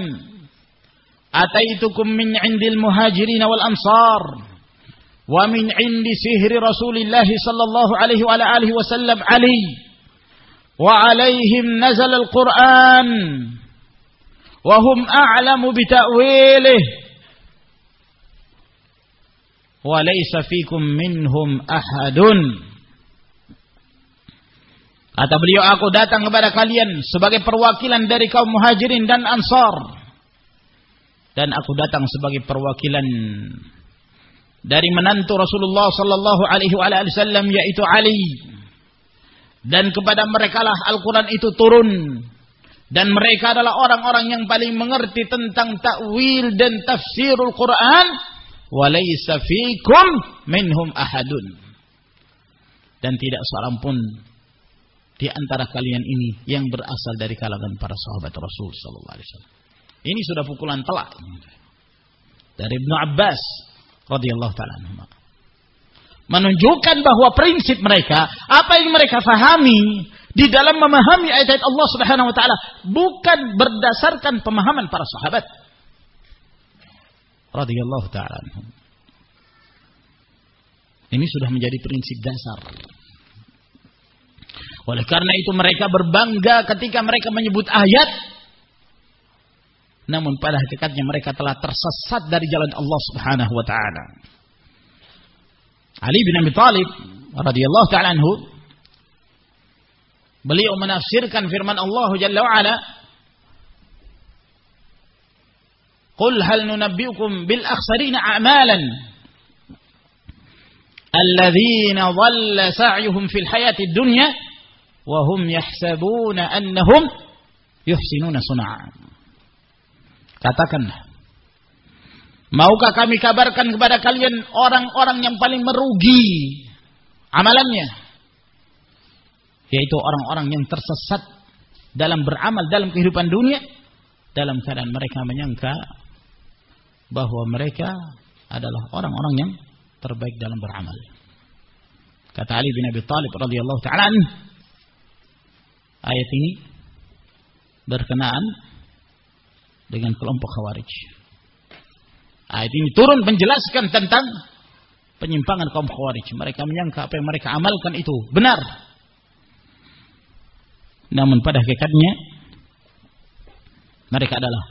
Ataitukum min indil muhajirin wal ansar wa min indi sihri Rasulillah sallallahu alaihi wa alihi wasallam Ali wa alaihim nazal al-Qur'an wahum a'lamu bita'wilih wa laysa fikum minhum ahadun Kata beliau, aku datang kepada kalian sebagai perwakilan dari kaum muhajirin dan ansar. Dan aku datang sebagai perwakilan dari menantu Rasulullah sallallahu alaihi wasallam yaitu Ali. Dan kepada merekalah Al-Quran itu turun dan mereka adalah orang-orang yang paling mengerti tentang takwil dan tafsirul Quran. Walaysa fikum minhum ahadun. Dan tidak seorang pun di antara kalian ini yang berasal dari kalangan para sahabat Rasul sallallahu alaihi wasallam. Ini sudah pukulan telak. Dari Ibnu Abbas radhiyallahu taala menunjukkan bahwa prinsip mereka apa yang mereka fahami di dalam memahami ayat-ayat Allah Subhanahu wa taala bukan berdasarkan pemahaman para sahabat radhiyallahu taala Ini sudah menjadi prinsip dasar. Oleh karena itu mereka berbangga ketika mereka menyebut ayat namun pada hakikatnya mereka telah tersesat dari jalan Allah Subhanahu wa taala. Ali bin Abi Thalib radhiyallahu taala anhu Beliau menafsirkan firman Allah Jalla wa'ala. Qul hal nunabbiukum bil akhsarina a'malan. Alladzina dhalla sa'yuhum fil hayati dunya. Wahum yahsabuna annahum yuhsinuna sun'a. Katakanlah. Maukah kami kabarkan kepada kalian orang-orang yang paling merugi amalannya? Yaitu orang-orang yang tersesat dalam beramal dalam kehidupan dunia dalam keadaan mereka menyangka bahwa mereka adalah orang-orang yang terbaik dalam beramal. Kata Ali bin Abi Thalib radhiyallahu taala ayat ini berkenaan dengan kelompok Khawarij. Ayat ini turun menjelaskan tentang penyimpangan kaum Khawarij. Mereka menyangka apa yang mereka amalkan itu benar namun pada hakikatnya mereka adalah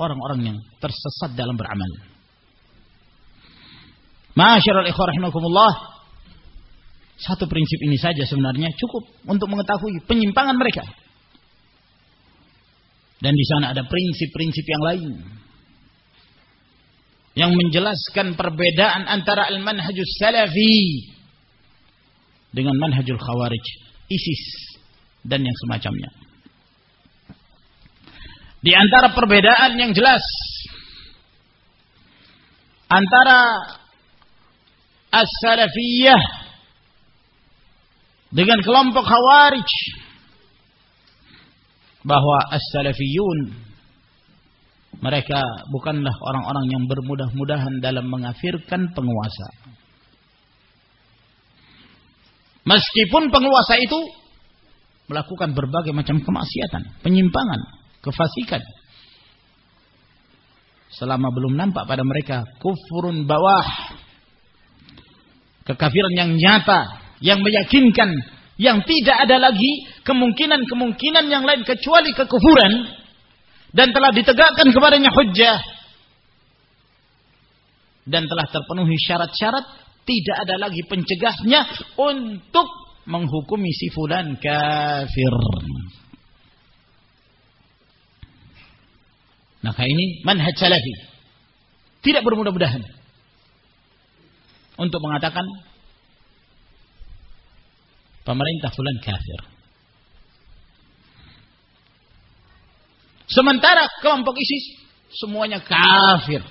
orang-orang yang tersesat dalam beramal. Masyarul ikhwah rahimakumullah. Satu prinsip ini saja sebenarnya cukup untuk mengetahui penyimpangan mereka. Dan di sana ada prinsip-prinsip yang lain yang menjelaskan perbedaan antara al-manhajus salafi dengan manhajul khawarij, ISIS dan yang semacamnya. Di antara perbedaan yang jelas antara as-salafiyah dengan kelompok khawarij bahwa as-salafiyun mereka bukanlah orang-orang yang bermudah-mudahan dalam mengafirkan penguasa. Meskipun penguasa itu melakukan berbagai macam kemaksiatan, penyimpangan, kefasikan. Selama belum nampak pada mereka kufurun bawah. Kekafiran yang nyata, yang meyakinkan, yang tidak ada lagi kemungkinan-kemungkinan yang lain kecuali kekufuran dan telah ditegakkan kepadanya hujjah dan telah terpenuhi syarat-syarat tidak ada lagi pencegahnya untuk menghukumi si fulan kafir. Maka ini manhaj salafi. Tidak bermudah-mudahan untuk mengatakan pemerintah fulan kafir. Sementara kelompok ISIS semuanya kafir.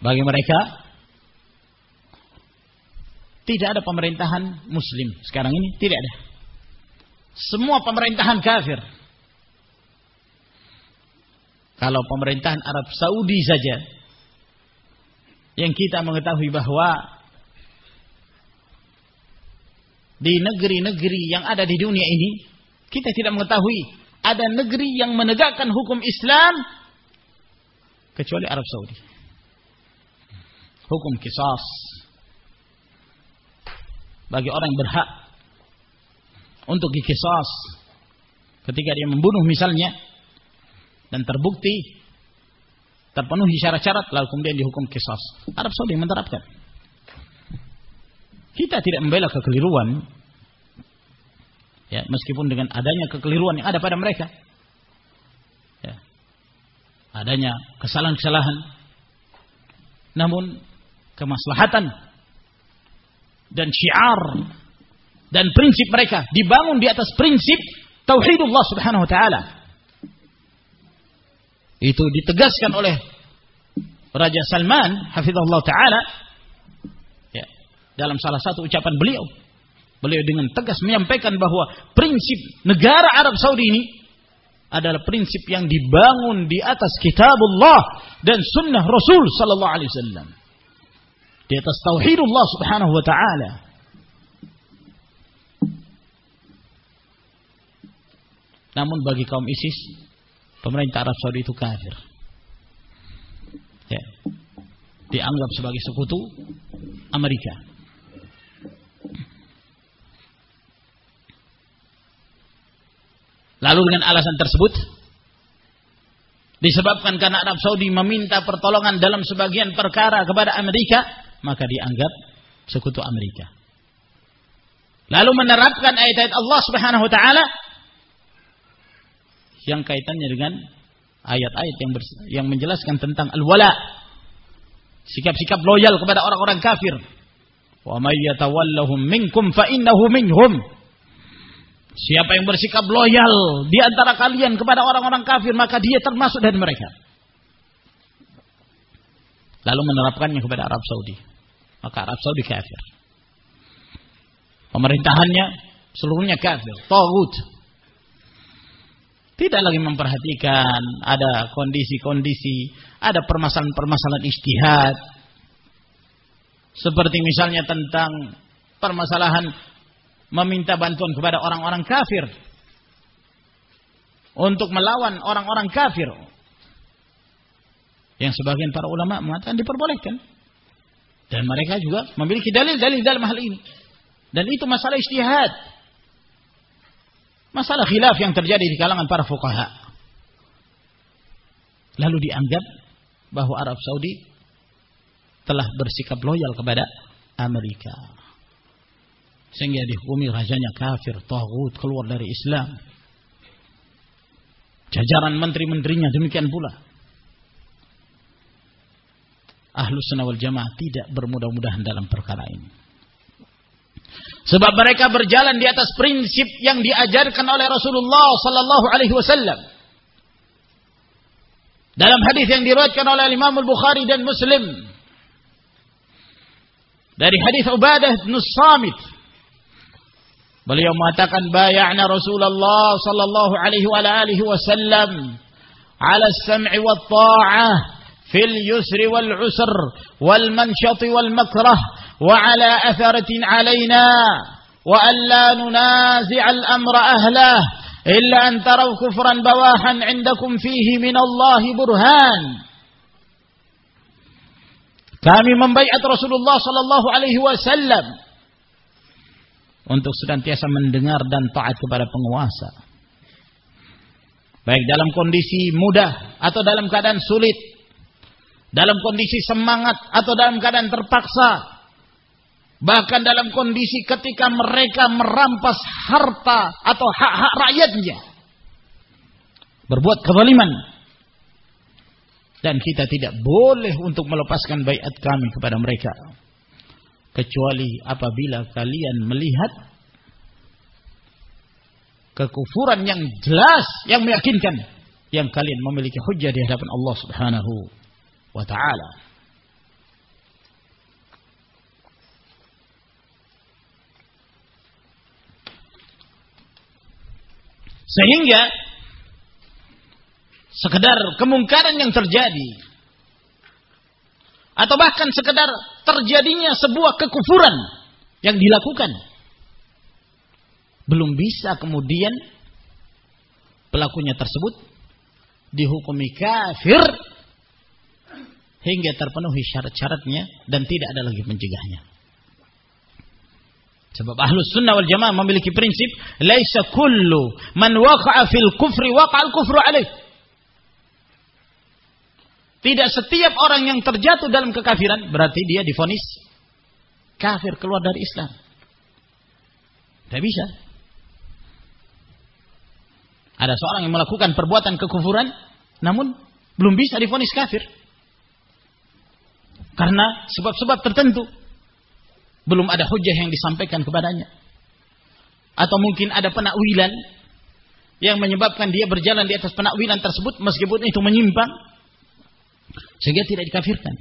Bagi mereka tidak ada pemerintahan muslim sekarang ini tidak ada. Semua pemerintahan kafir. Kalau pemerintahan Arab Saudi saja yang kita mengetahui bahwa di negeri-negeri yang ada di dunia ini kita tidak mengetahui ada negeri yang menegakkan hukum Islam kecuali Arab Saudi. Hukum kisas bagi orang yang berhak untuk dikisas ketika dia membunuh misalnya dan terbukti terpenuhi syarat-syarat lalu kemudian dihukum kisas. Arab Saudi menerapkan. Kita tidak membela kekeliruan Ya, meskipun dengan adanya kekeliruan yang ada pada mereka. Ya. Adanya kesalahan-kesalahan. Namun kemaslahatan dan syiar dan prinsip mereka dibangun di atas prinsip tauhidullah Subhanahu wa taala. Itu ditegaskan oleh Raja Salman hafizahullah taala ya, dalam salah satu ucapan beliau Beliau dengan tegas menyampaikan bahwa prinsip negara Arab Saudi ini adalah prinsip yang dibangun di atas kitabullah dan sunnah Rasul sallallahu alaihi wasallam. Di atas tauhidullah subhanahu wa taala. Namun bagi kaum ISIS, pemerintah Arab Saudi itu kafir. Ya. Dianggap sebagai sekutu Amerika. Lalu dengan alasan tersebut disebabkan karena Arab Saudi meminta pertolongan dalam sebagian perkara kepada Amerika, maka dianggap sekutu Amerika. Lalu menerapkan ayat-ayat Allah Subhanahu wa taala yang kaitannya dengan ayat-ayat yang yang menjelaskan tentang al-wala, sikap-sikap loyal kepada orang-orang kafir. Wa may yatawallahum minkum fa innahu minhum. Siapa yang bersikap loyal di antara kalian kepada orang-orang kafir, maka dia termasuk dari mereka. Lalu menerapkannya kepada Arab Saudi. Maka Arab Saudi kafir. Pemerintahannya seluruhnya kafir, tagut. Tidak lagi memperhatikan ada kondisi-kondisi, ada permasalahan-permasalahan istihad. Seperti misalnya tentang permasalahan meminta bantuan kepada orang-orang kafir untuk melawan orang-orang kafir. Yang sebagian para ulama mengatakan diperbolehkan. Dan mereka juga memiliki dalil-dalil dalam hal ini. Dan itu masalah istihad. Masalah khilaf yang terjadi di kalangan para fuqaha. Lalu dianggap bahwa Arab Saudi telah bersikap loyal kepada Amerika. Sehingga dihukumi rajanya kafir, tagut, keluar dari Islam. Jajaran menteri-menterinya demikian pula. Ahlus sunnah wal jamaah tidak bermudah-mudahan dalam perkara ini. Sebab mereka berjalan di atas prinsip yang diajarkan oleh Rasulullah sallallahu alaihi wasallam. Dalam hadis yang diriwayatkan oleh Imam Al-Bukhari dan Muslim dari hadis Ubadah bin Samit beliau mengatakan bay'ana Rasulullah sallallahu alaihi wa alihi wasallam ala as-sam'i wat ta'ah في اليسر والعسر والمنشط والمكره وعلى أثرة علينا وألا ala الأمر أهله إلا أن la nunazi'al amra عندكم فيه من الله برهان. kami membaiat Rasulullah sallallahu alaihi wasallam untuk senantiasa mendengar dan taat kepada penguasa baik dalam kondisi mudah atau dalam keadaan sulit dalam kondisi semangat atau dalam keadaan terpaksa, bahkan dalam kondisi ketika mereka merampas harta atau hak-hak rakyatnya, berbuat kezaliman, dan kita tidak boleh untuk melepaskan bayat kami kepada mereka, kecuali apabila kalian melihat kekufuran yang jelas, yang meyakinkan, yang kalian memiliki hujah di hadapan Allah Subhanahu taala. Sehingga sekedar kemungkaran yang terjadi atau bahkan sekedar terjadinya sebuah kekufuran yang dilakukan belum bisa kemudian pelakunya tersebut dihukumi kafir hingga terpenuhi syarat-syaratnya dan tidak ada lagi mencegahnya. Sebab ahlus sunnah wal jamaah memiliki prinsip laisa kullu man waqa'a fil kufri waqa'al kufru alaih. Tidak setiap orang yang terjatuh dalam kekafiran berarti dia difonis kafir keluar dari Islam. Tidak bisa. Ada seorang yang melakukan perbuatan kekufuran namun belum bisa difonis kafir. Karena sebab-sebab tertentu. Belum ada hujah yang disampaikan kepadanya. Atau mungkin ada penakwilan yang menyebabkan dia berjalan di atas penakwilan tersebut meskipun itu menyimpang sehingga tidak dikafirkan.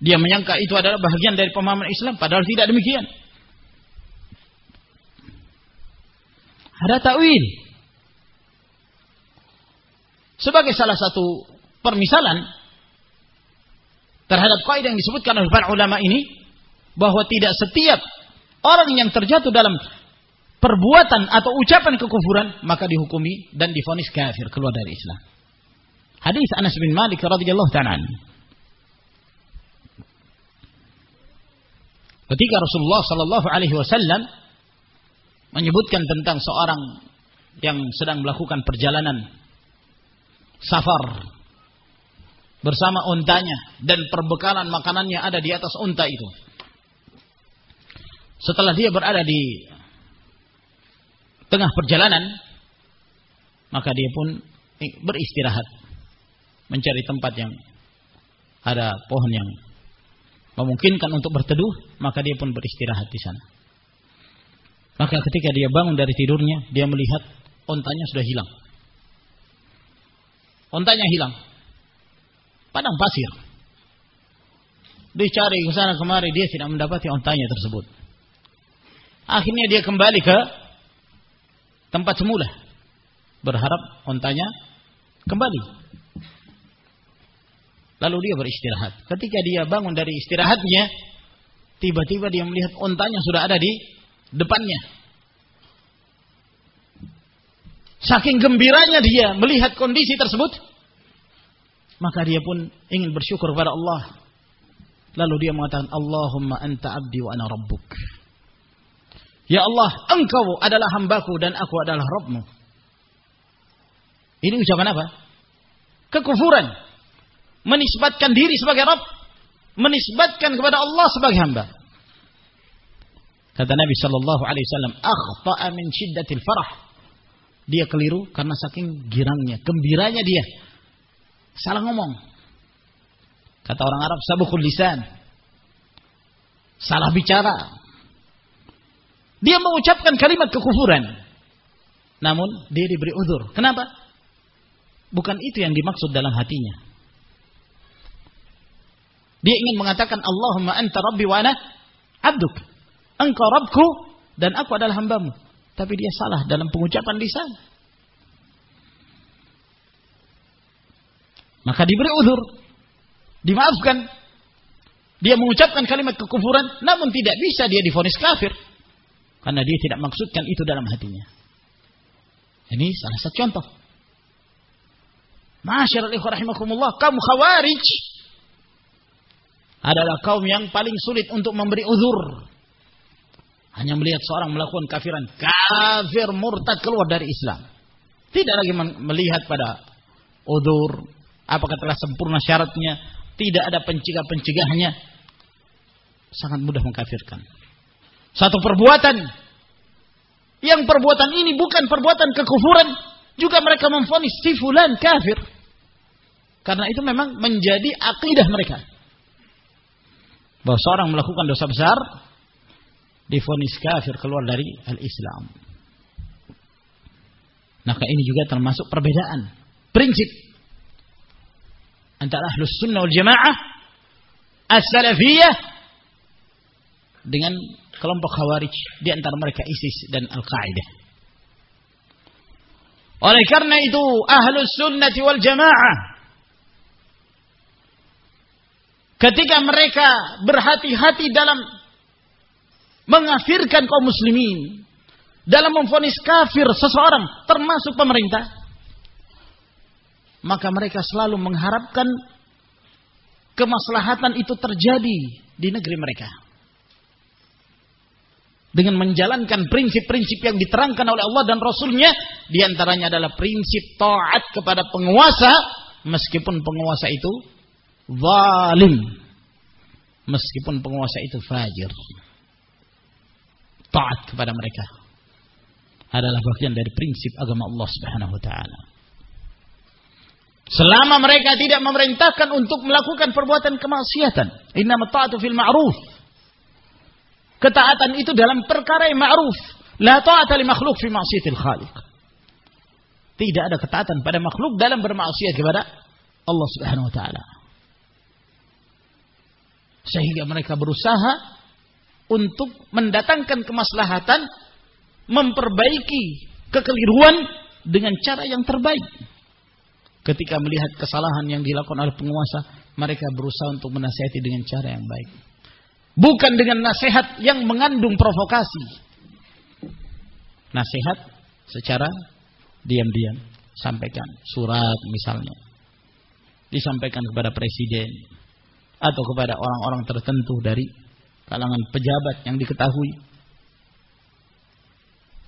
Dia menyangka itu adalah bagian dari pemahaman Islam padahal tidak demikian. Ada takwil. Sebagai salah satu permisalan terhadap kaidah yang disebutkan oleh para ulama ini bahwa tidak setiap orang yang terjatuh dalam perbuatan atau ucapan kekufuran maka dihukumi dan difonis kafir keluar dari Islam. Hadis Anas bin Malik radhiyallahu taala Ketika Rasulullah sallallahu alaihi wasallam menyebutkan tentang seorang yang sedang melakukan perjalanan safar bersama untanya dan perbekalan makanannya ada di atas unta itu. Setelah dia berada di tengah perjalanan, maka dia pun beristirahat mencari tempat yang ada pohon yang memungkinkan untuk berteduh, maka dia pun beristirahat di sana. Maka ketika dia bangun dari tidurnya, dia melihat ontanya sudah hilang. Ontanya hilang padang pasir. Dicari ke sana kemari dia tidak mendapati ontanya tersebut. Akhirnya dia kembali ke tempat semula. Berharap ontanya kembali. Lalu dia beristirahat. Ketika dia bangun dari istirahatnya, tiba-tiba dia melihat ontanya sudah ada di depannya. Saking gembiranya dia melihat kondisi tersebut, maka dia pun ingin bersyukur kepada Allah. Lalu dia mengatakan, Allahumma anta abdi wa ana rabbuk. Ya Allah, engkau adalah hambaku dan aku adalah Rabbmu. Ini ucapan apa? Kekufuran. Menisbatkan diri sebagai Rabb. menisbatkan kepada Allah sebagai hamba. Kata Nabi Shallallahu Alaihi Wasallam, "Akhta'a min shiddatil farah." Dia keliru karena saking girangnya, gembiranya dia. Salah ngomong. Kata orang Arab, sabukul lisan. Salah bicara. Dia mengucapkan kalimat kekufuran. Namun dia diberi uzur. Kenapa? Bukan itu yang dimaksud dalam hatinya. Dia ingin mengatakan Allahumma anta rabbi wa ana abduk. Engkau Rabbku dan aku adalah hambamu. Tapi dia salah dalam pengucapan lisan. Maka diberi uzur. Dimaafkan. Dia mengucapkan kalimat kekufuran namun tidak bisa dia difonis kafir. Karena dia tidak maksudkan itu dalam hatinya. Ini salah satu contoh. Masyarul ikhwah rahimakumullah. Kamu khawarij adalah kaum yang paling sulit untuk memberi uzur. Hanya melihat seorang melakukan kafiran, kafir murtad keluar dari Islam. Tidak lagi melihat pada uzur, apakah telah sempurna syaratnya, tidak ada pencegah-pencegahnya. Sangat mudah mengkafirkan. Satu perbuatan yang perbuatan ini bukan perbuatan kekufuran, juga mereka memfonis si fulan kafir. Karena itu memang menjadi akidah mereka bahwa seorang melakukan dosa besar difonis kafir keluar dari al-Islam. Maka ini juga termasuk perbedaan prinsip antara ahlus sunnah wal jamaah as-salafiyah dengan kelompok khawarij di antara mereka ISIS dan Al-Qaeda. Oleh karena itu ahlus sunnah wal jamaah Ketika mereka berhati-hati dalam mengafirkan kaum muslimin, dalam memfonis kafir seseorang termasuk pemerintah, maka mereka selalu mengharapkan kemaslahatan itu terjadi di negeri mereka. Dengan menjalankan prinsip-prinsip yang diterangkan oleh Allah dan Rasulnya, di antaranya adalah prinsip taat kepada penguasa, meskipun penguasa itu zalim. Meskipun penguasa itu fajir. Taat kepada mereka adalah bagian dari prinsip agama Allah Subhanahu wa taala selama mereka tidak memerintahkan untuk melakukan perbuatan kemaksiatan. Innama ta'atu fil ma'ruf. Ketaatan itu dalam perkara yang ma'ruf. La ta'ata li makhluk fi ma'siyatil khaliq. Tidak ada ketaatan pada makhluk dalam bermaksiat kepada Allah Subhanahu wa taala. Sehingga mereka berusaha untuk mendatangkan kemaslahatan, memperbaiki kekeliruan dengan cara yang terbaik. Ketika melihat kesalahan yang dilakukan oleh penguasa, mereka berusaha untuk menasihati dengan cara yang baik. Bukan dengan nasihat yang mengandung provokasi. Nasihat secara diam-diam. Sampaikan surat misalnya. Disampaikan kepada presiden atau kepada orang-orang tertentu dari kalangan pejabat yang diketahui.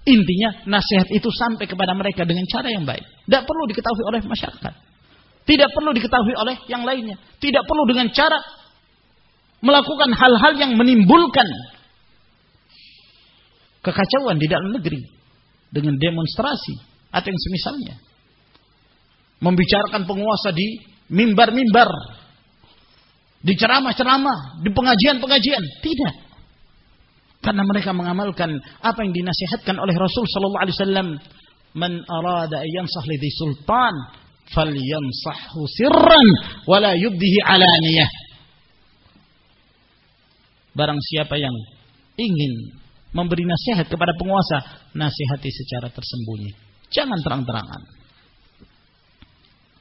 Intinya nasihat itu sampai kepada mereka dengan cara yang baik. Tidak perlu diketahui oleh masyarakat. Tidak perlu diketahui oleh yang lainnya. Tidak perlu dengan cara melakukan hal-hal yang menimbulkan kekacauan di dalam negeri dengan demonstrasi atau yang semisalnya. Membicarakan penguasa di mimbar-mimbar di ceramah-ceramah, di pengajian-pengajian. Tidak. Karena mereka mengamalkan apa yang dinasihatkan oleh Rasul sallallahu alaihi wasallam, "Man arada an yansah lidhi sultan, falyansahhu sirran wa la yubdihi alaniyah." Barang siapa yang ingin memberi nasihat kepada penguasa, nasihati secara tersembunyi. Jangan terang-terangan.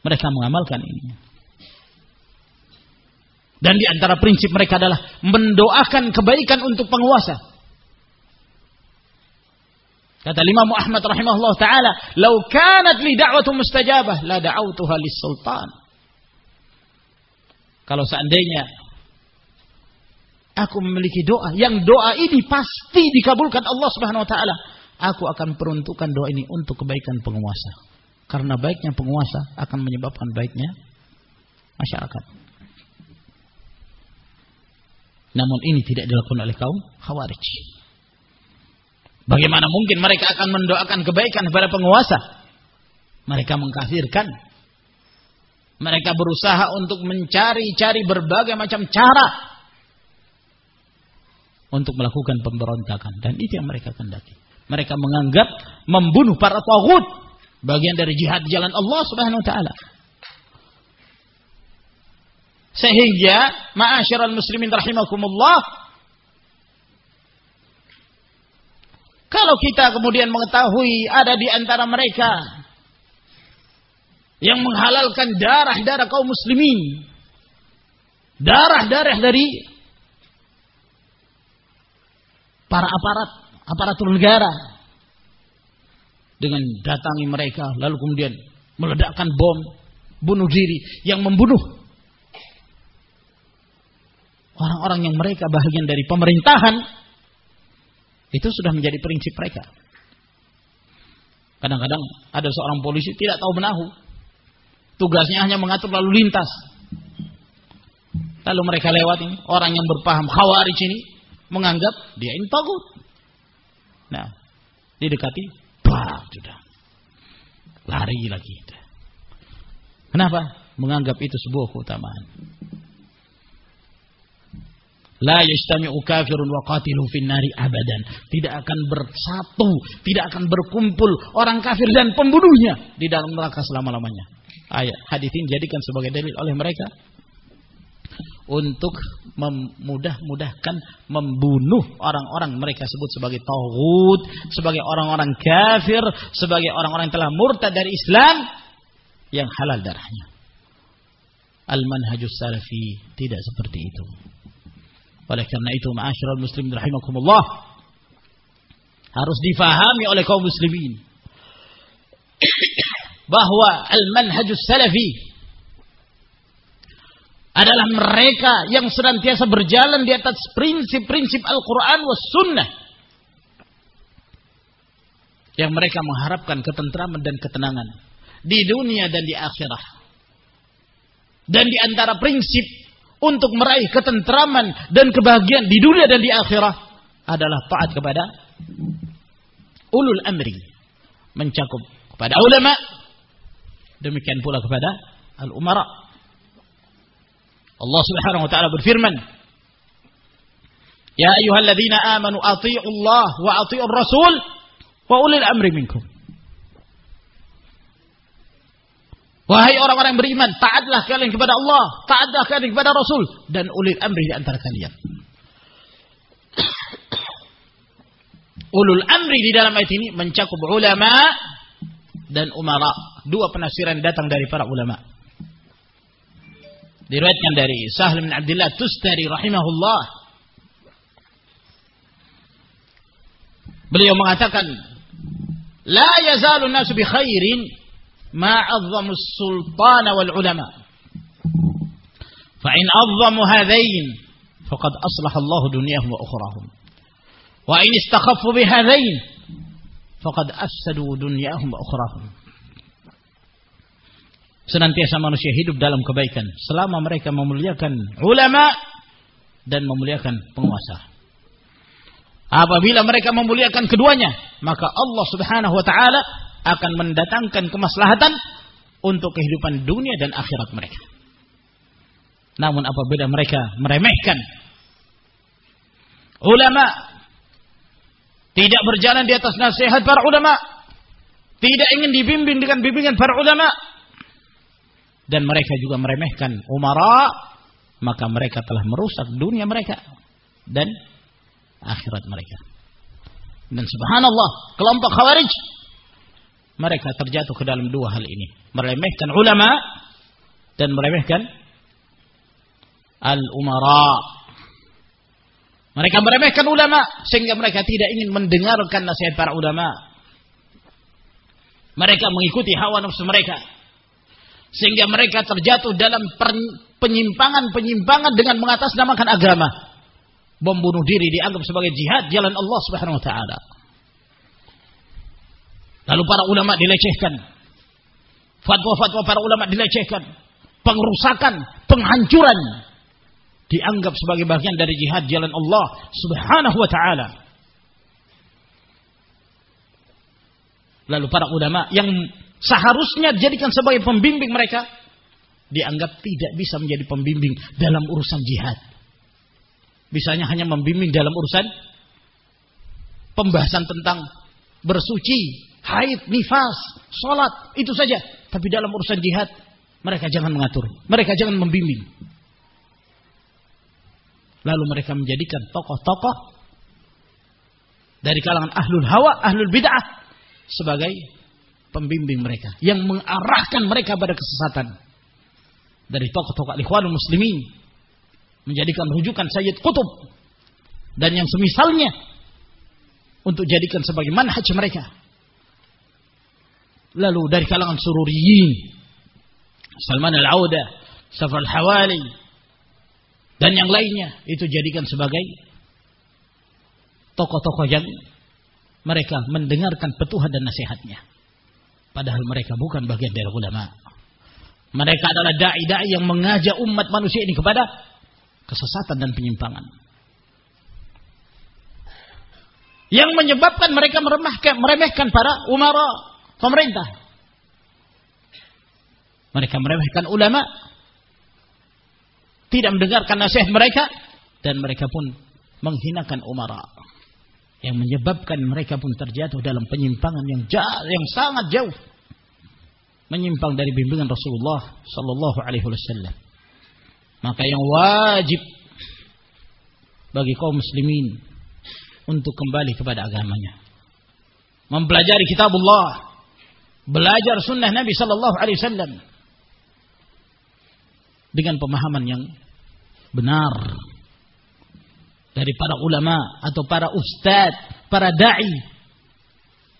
Mereka mengamalkan ini. Dan di antara prinsip mereka adalah mendoakan kebaikan untuk penguasa. Kata Imam Ahmad rahimahullah taala, "Lau kanat li da'watu mustajabah la da'awtuha lis-sultan." Kalau seandainya aku memiliki doa yang doa ini pasti dikabulkan Allah Subhanahu wa taala, aku akan peruntukkan doa ini untuk kebaikan penguasa. Karena baiknya penguasa akan menyebabkan baiknya masyarakat. Namun ini tidak dilakukan oleh kaum Khawarij. Bagaimana mungkin mereka akan mendoakan kebaikan kepada penguasa? Mereka mengkafirkan. Mereka berusaha untuk mencari-cari berbagai macam cara untuk melakukan pemberontakan dan itu yang mereka kendaki. Mereka menganggap membunuh para tagut bagian dari jihad jalan Allah Subhanahu wa taala. Sehingga ma'asyiral muslimin rahimakumullah kalau kita kemudian mengetahui ada di antara mereka yang menghalalkan darah-darah kaum muslimin darah-darah dari para aparat aparatur negara dengan datangi mereka lalu kemudian meledakkan bom bunuh diri yang membunuh orang-orang yang mereka bagian dari pemerintahan itu sudah menjadi prinsip mereka. Kadang-kadang ada seorang polisi tidak tahu menahu. Tugasnya hanya mengatur lalu lintas. Lalu mereka lewat ini, orang yang berpaham khawarij ini menganggap dia ini. Nah, didekati, bah, sudah. Lari lagi. Kenapa? Menganggap itu sebuah keutamaan. La yajtami'u kafirun wa qatilu finnari abadan. Tidak akan bersatu, tidak akan berkumpul orang kafir dan pembunuhnya di dalam neraka selama-lamanya. Ayat hadis ini dijadikan sebagai dalil oleh mereka untuk memudah-mudahkan membunuh orang-orang mereka sebut sebagai tauhid, sebagai orang-orang kafir, sebagai orang-orang yang telah murtad dari Islam yang halal darahnya. Al-manhajus salafi tidak seperti itu. Oleh karena itu, ma'asyiral muslimin rahimakumullah, harus difahami oleh kaum muslimin bahwa al-manhajus salafi adalah mereka yang senantiasa berjalan di atas prinsip-prinsip Al-Quran was sunnah. Yang mereka mengharapkan ketentraman dan ketenangan di dunia dan di akhirah. Dan di antara prinsip untuk meraih ketentraman dan kebahagiaan di dunia dan di akhirat adalah taat kepada ulul amri mencakup kepada ulama demikian pula kepada al umara Allah Subhanahu wa taala berfirman Ya ayyuhalladzina amanu athi'u Allah wa athi'ur rasul wa ulil amri minkum Wahai orang-orang yang beriman, taatlah kalian kepada Allah, taatlah kalian kepada Rasul dan ulil amri di antara kalian. Ulul amri di dalam ayat ini mencakup ulama dan umara. Dua penafsiran datang dari para ulama. Diriwayatkan dari Sahal bin Abdullah Tustari rahimahullah. Beliau mengatakan, "La yazalu nasu bi khairin ma'azzamu sultana wal ulama. Fa'in azzamu hadain faqad aslah Allah dunyahum wa ukhrahum. Wa in istakhafu bihadain faqad afsadu dunyahum wa ukhrahum. Senantiasa manusia hidup dalam kebaikan selama mereka memuliakan ulama dan memuliakan penguasa. Apabila mereka memuliakan keduanya, maka Allah Subhanahu wa taala akan mendatangkan kemaslahatan untuk kehidupan dunia dan akhirat mereka. Namun apabila mereka meremehkan ulama, tidak berjalan di atas nasihat para ulama, tidak ingin dibimbing dengan bimbingan para ulama, dan mereka juga meremehkan umara, maka mereka telah merusak dunia mereka dan akhirat mereka. Dan subhanallah, kelompok khawarij mereka terjatuh ke dalam dua hal ini. Meremehkan ulama dan meremehkan al-umara. Mereka meremehkan ulama sehingga mereka tidak ingin mendengarkan nasihat para ulama. Mereka mengikuti hawa nafsu mereka. Sehingga mereka terjatuh dalam penyimpangan-penyimpangan dengan mengatasnamakan agama. Membunuh diri dianggap sebagai jihad jalan Allah Subhanahu wa taala. Lalu para ulama dilecehkan. Fatwa-fatwa para ulama dilecehkan. Pengrusakan, penghancuran. dianggap sebagai bagian dari jihad jalan Allah Subhanahu wa taala. Lalu para ulama yang seharusnya dijadikan sebagai pembimbing mereka dianggap tidak bisa menjadi pembimbing dalam urusan jihad. Bisanya hanya membimbing dalam urusan pembahasan tentang bersuci, haid, nifas, sholat, itu saja. Tapi dalam urusan jihad, mereka jangan mengatur. Mereka jangan membimbing. Lalu mereka menjadikan tokoh-tokoh dari kalangan ahlul hawa, ahlul bid'ah sebagai pembimbing mereka yang mengarahkan mereka pada kesesatan dari tokoh-tokoh ikhwanul muslimin menjadikan rujukan Sayyid Qutub dan yang semisalnya untuk jadikan sebagai manhaj mereka. Lalu dari kalangan sururiyin Salman al-Auda, Safar al-Hawali dan yang lainnya itu jadikan sebagai tokoh-tokoh yang mereka mendengarkan petuhan dan nasihatnya. Padahal mereka bukan bagian dari ulama. Mereka adalah dai-dai yang mengajak umat manusia ini kepada kesesatan dan penyimpangan. Yang menyebabkan mereka meremehkan, meremehkan para umara pemerintah. Mereka meremehkan ulama, tidak mendengarkan nasihat mereka, dan mereka pun menghinakan umara. Yang menyebabkan mereka pun terjatuh dalam penyimpangan yang jauh, yang sangat jauh menyimpang dari bimbingan Rasulullah sallallahu alaihi wasallam. Maka yang wajib bagi kaum muslimin untuk kembali kepada agamanya. Mempelajari kitabullah, belajar sunnah Nabi sallallahu alaihi wasallam dengan pemahaman yang benar dari para ulama atau para ustadz, para dai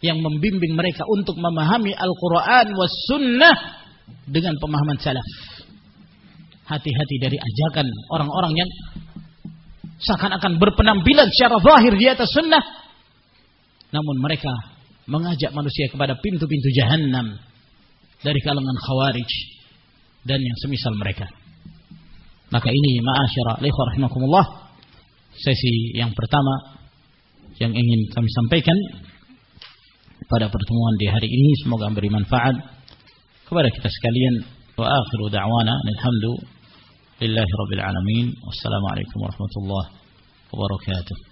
yang membimbing mereka untuk memahami Al-Quran was sunnah dengan pemahaman salaf. Hati-hati dari ajakan orang-orang yang seakan-akan berpenampilan secara zahir di atas sunnah. Namun mereka mengajak manusia kepada pintu-pintu jahannam dari kalangan khawarij dan yang semisal mereka. Maka ini ma'asyara rahimakumullah sesi yang pertama yang ingin kami sampaikan pada pertemuan di hari ini. Semoga memberi manfaat kepada kita sekalian. Wa akhiru da'wana alhamdulillahi rabbil alamin. Wassalamu warahmatullahi wabarakatuh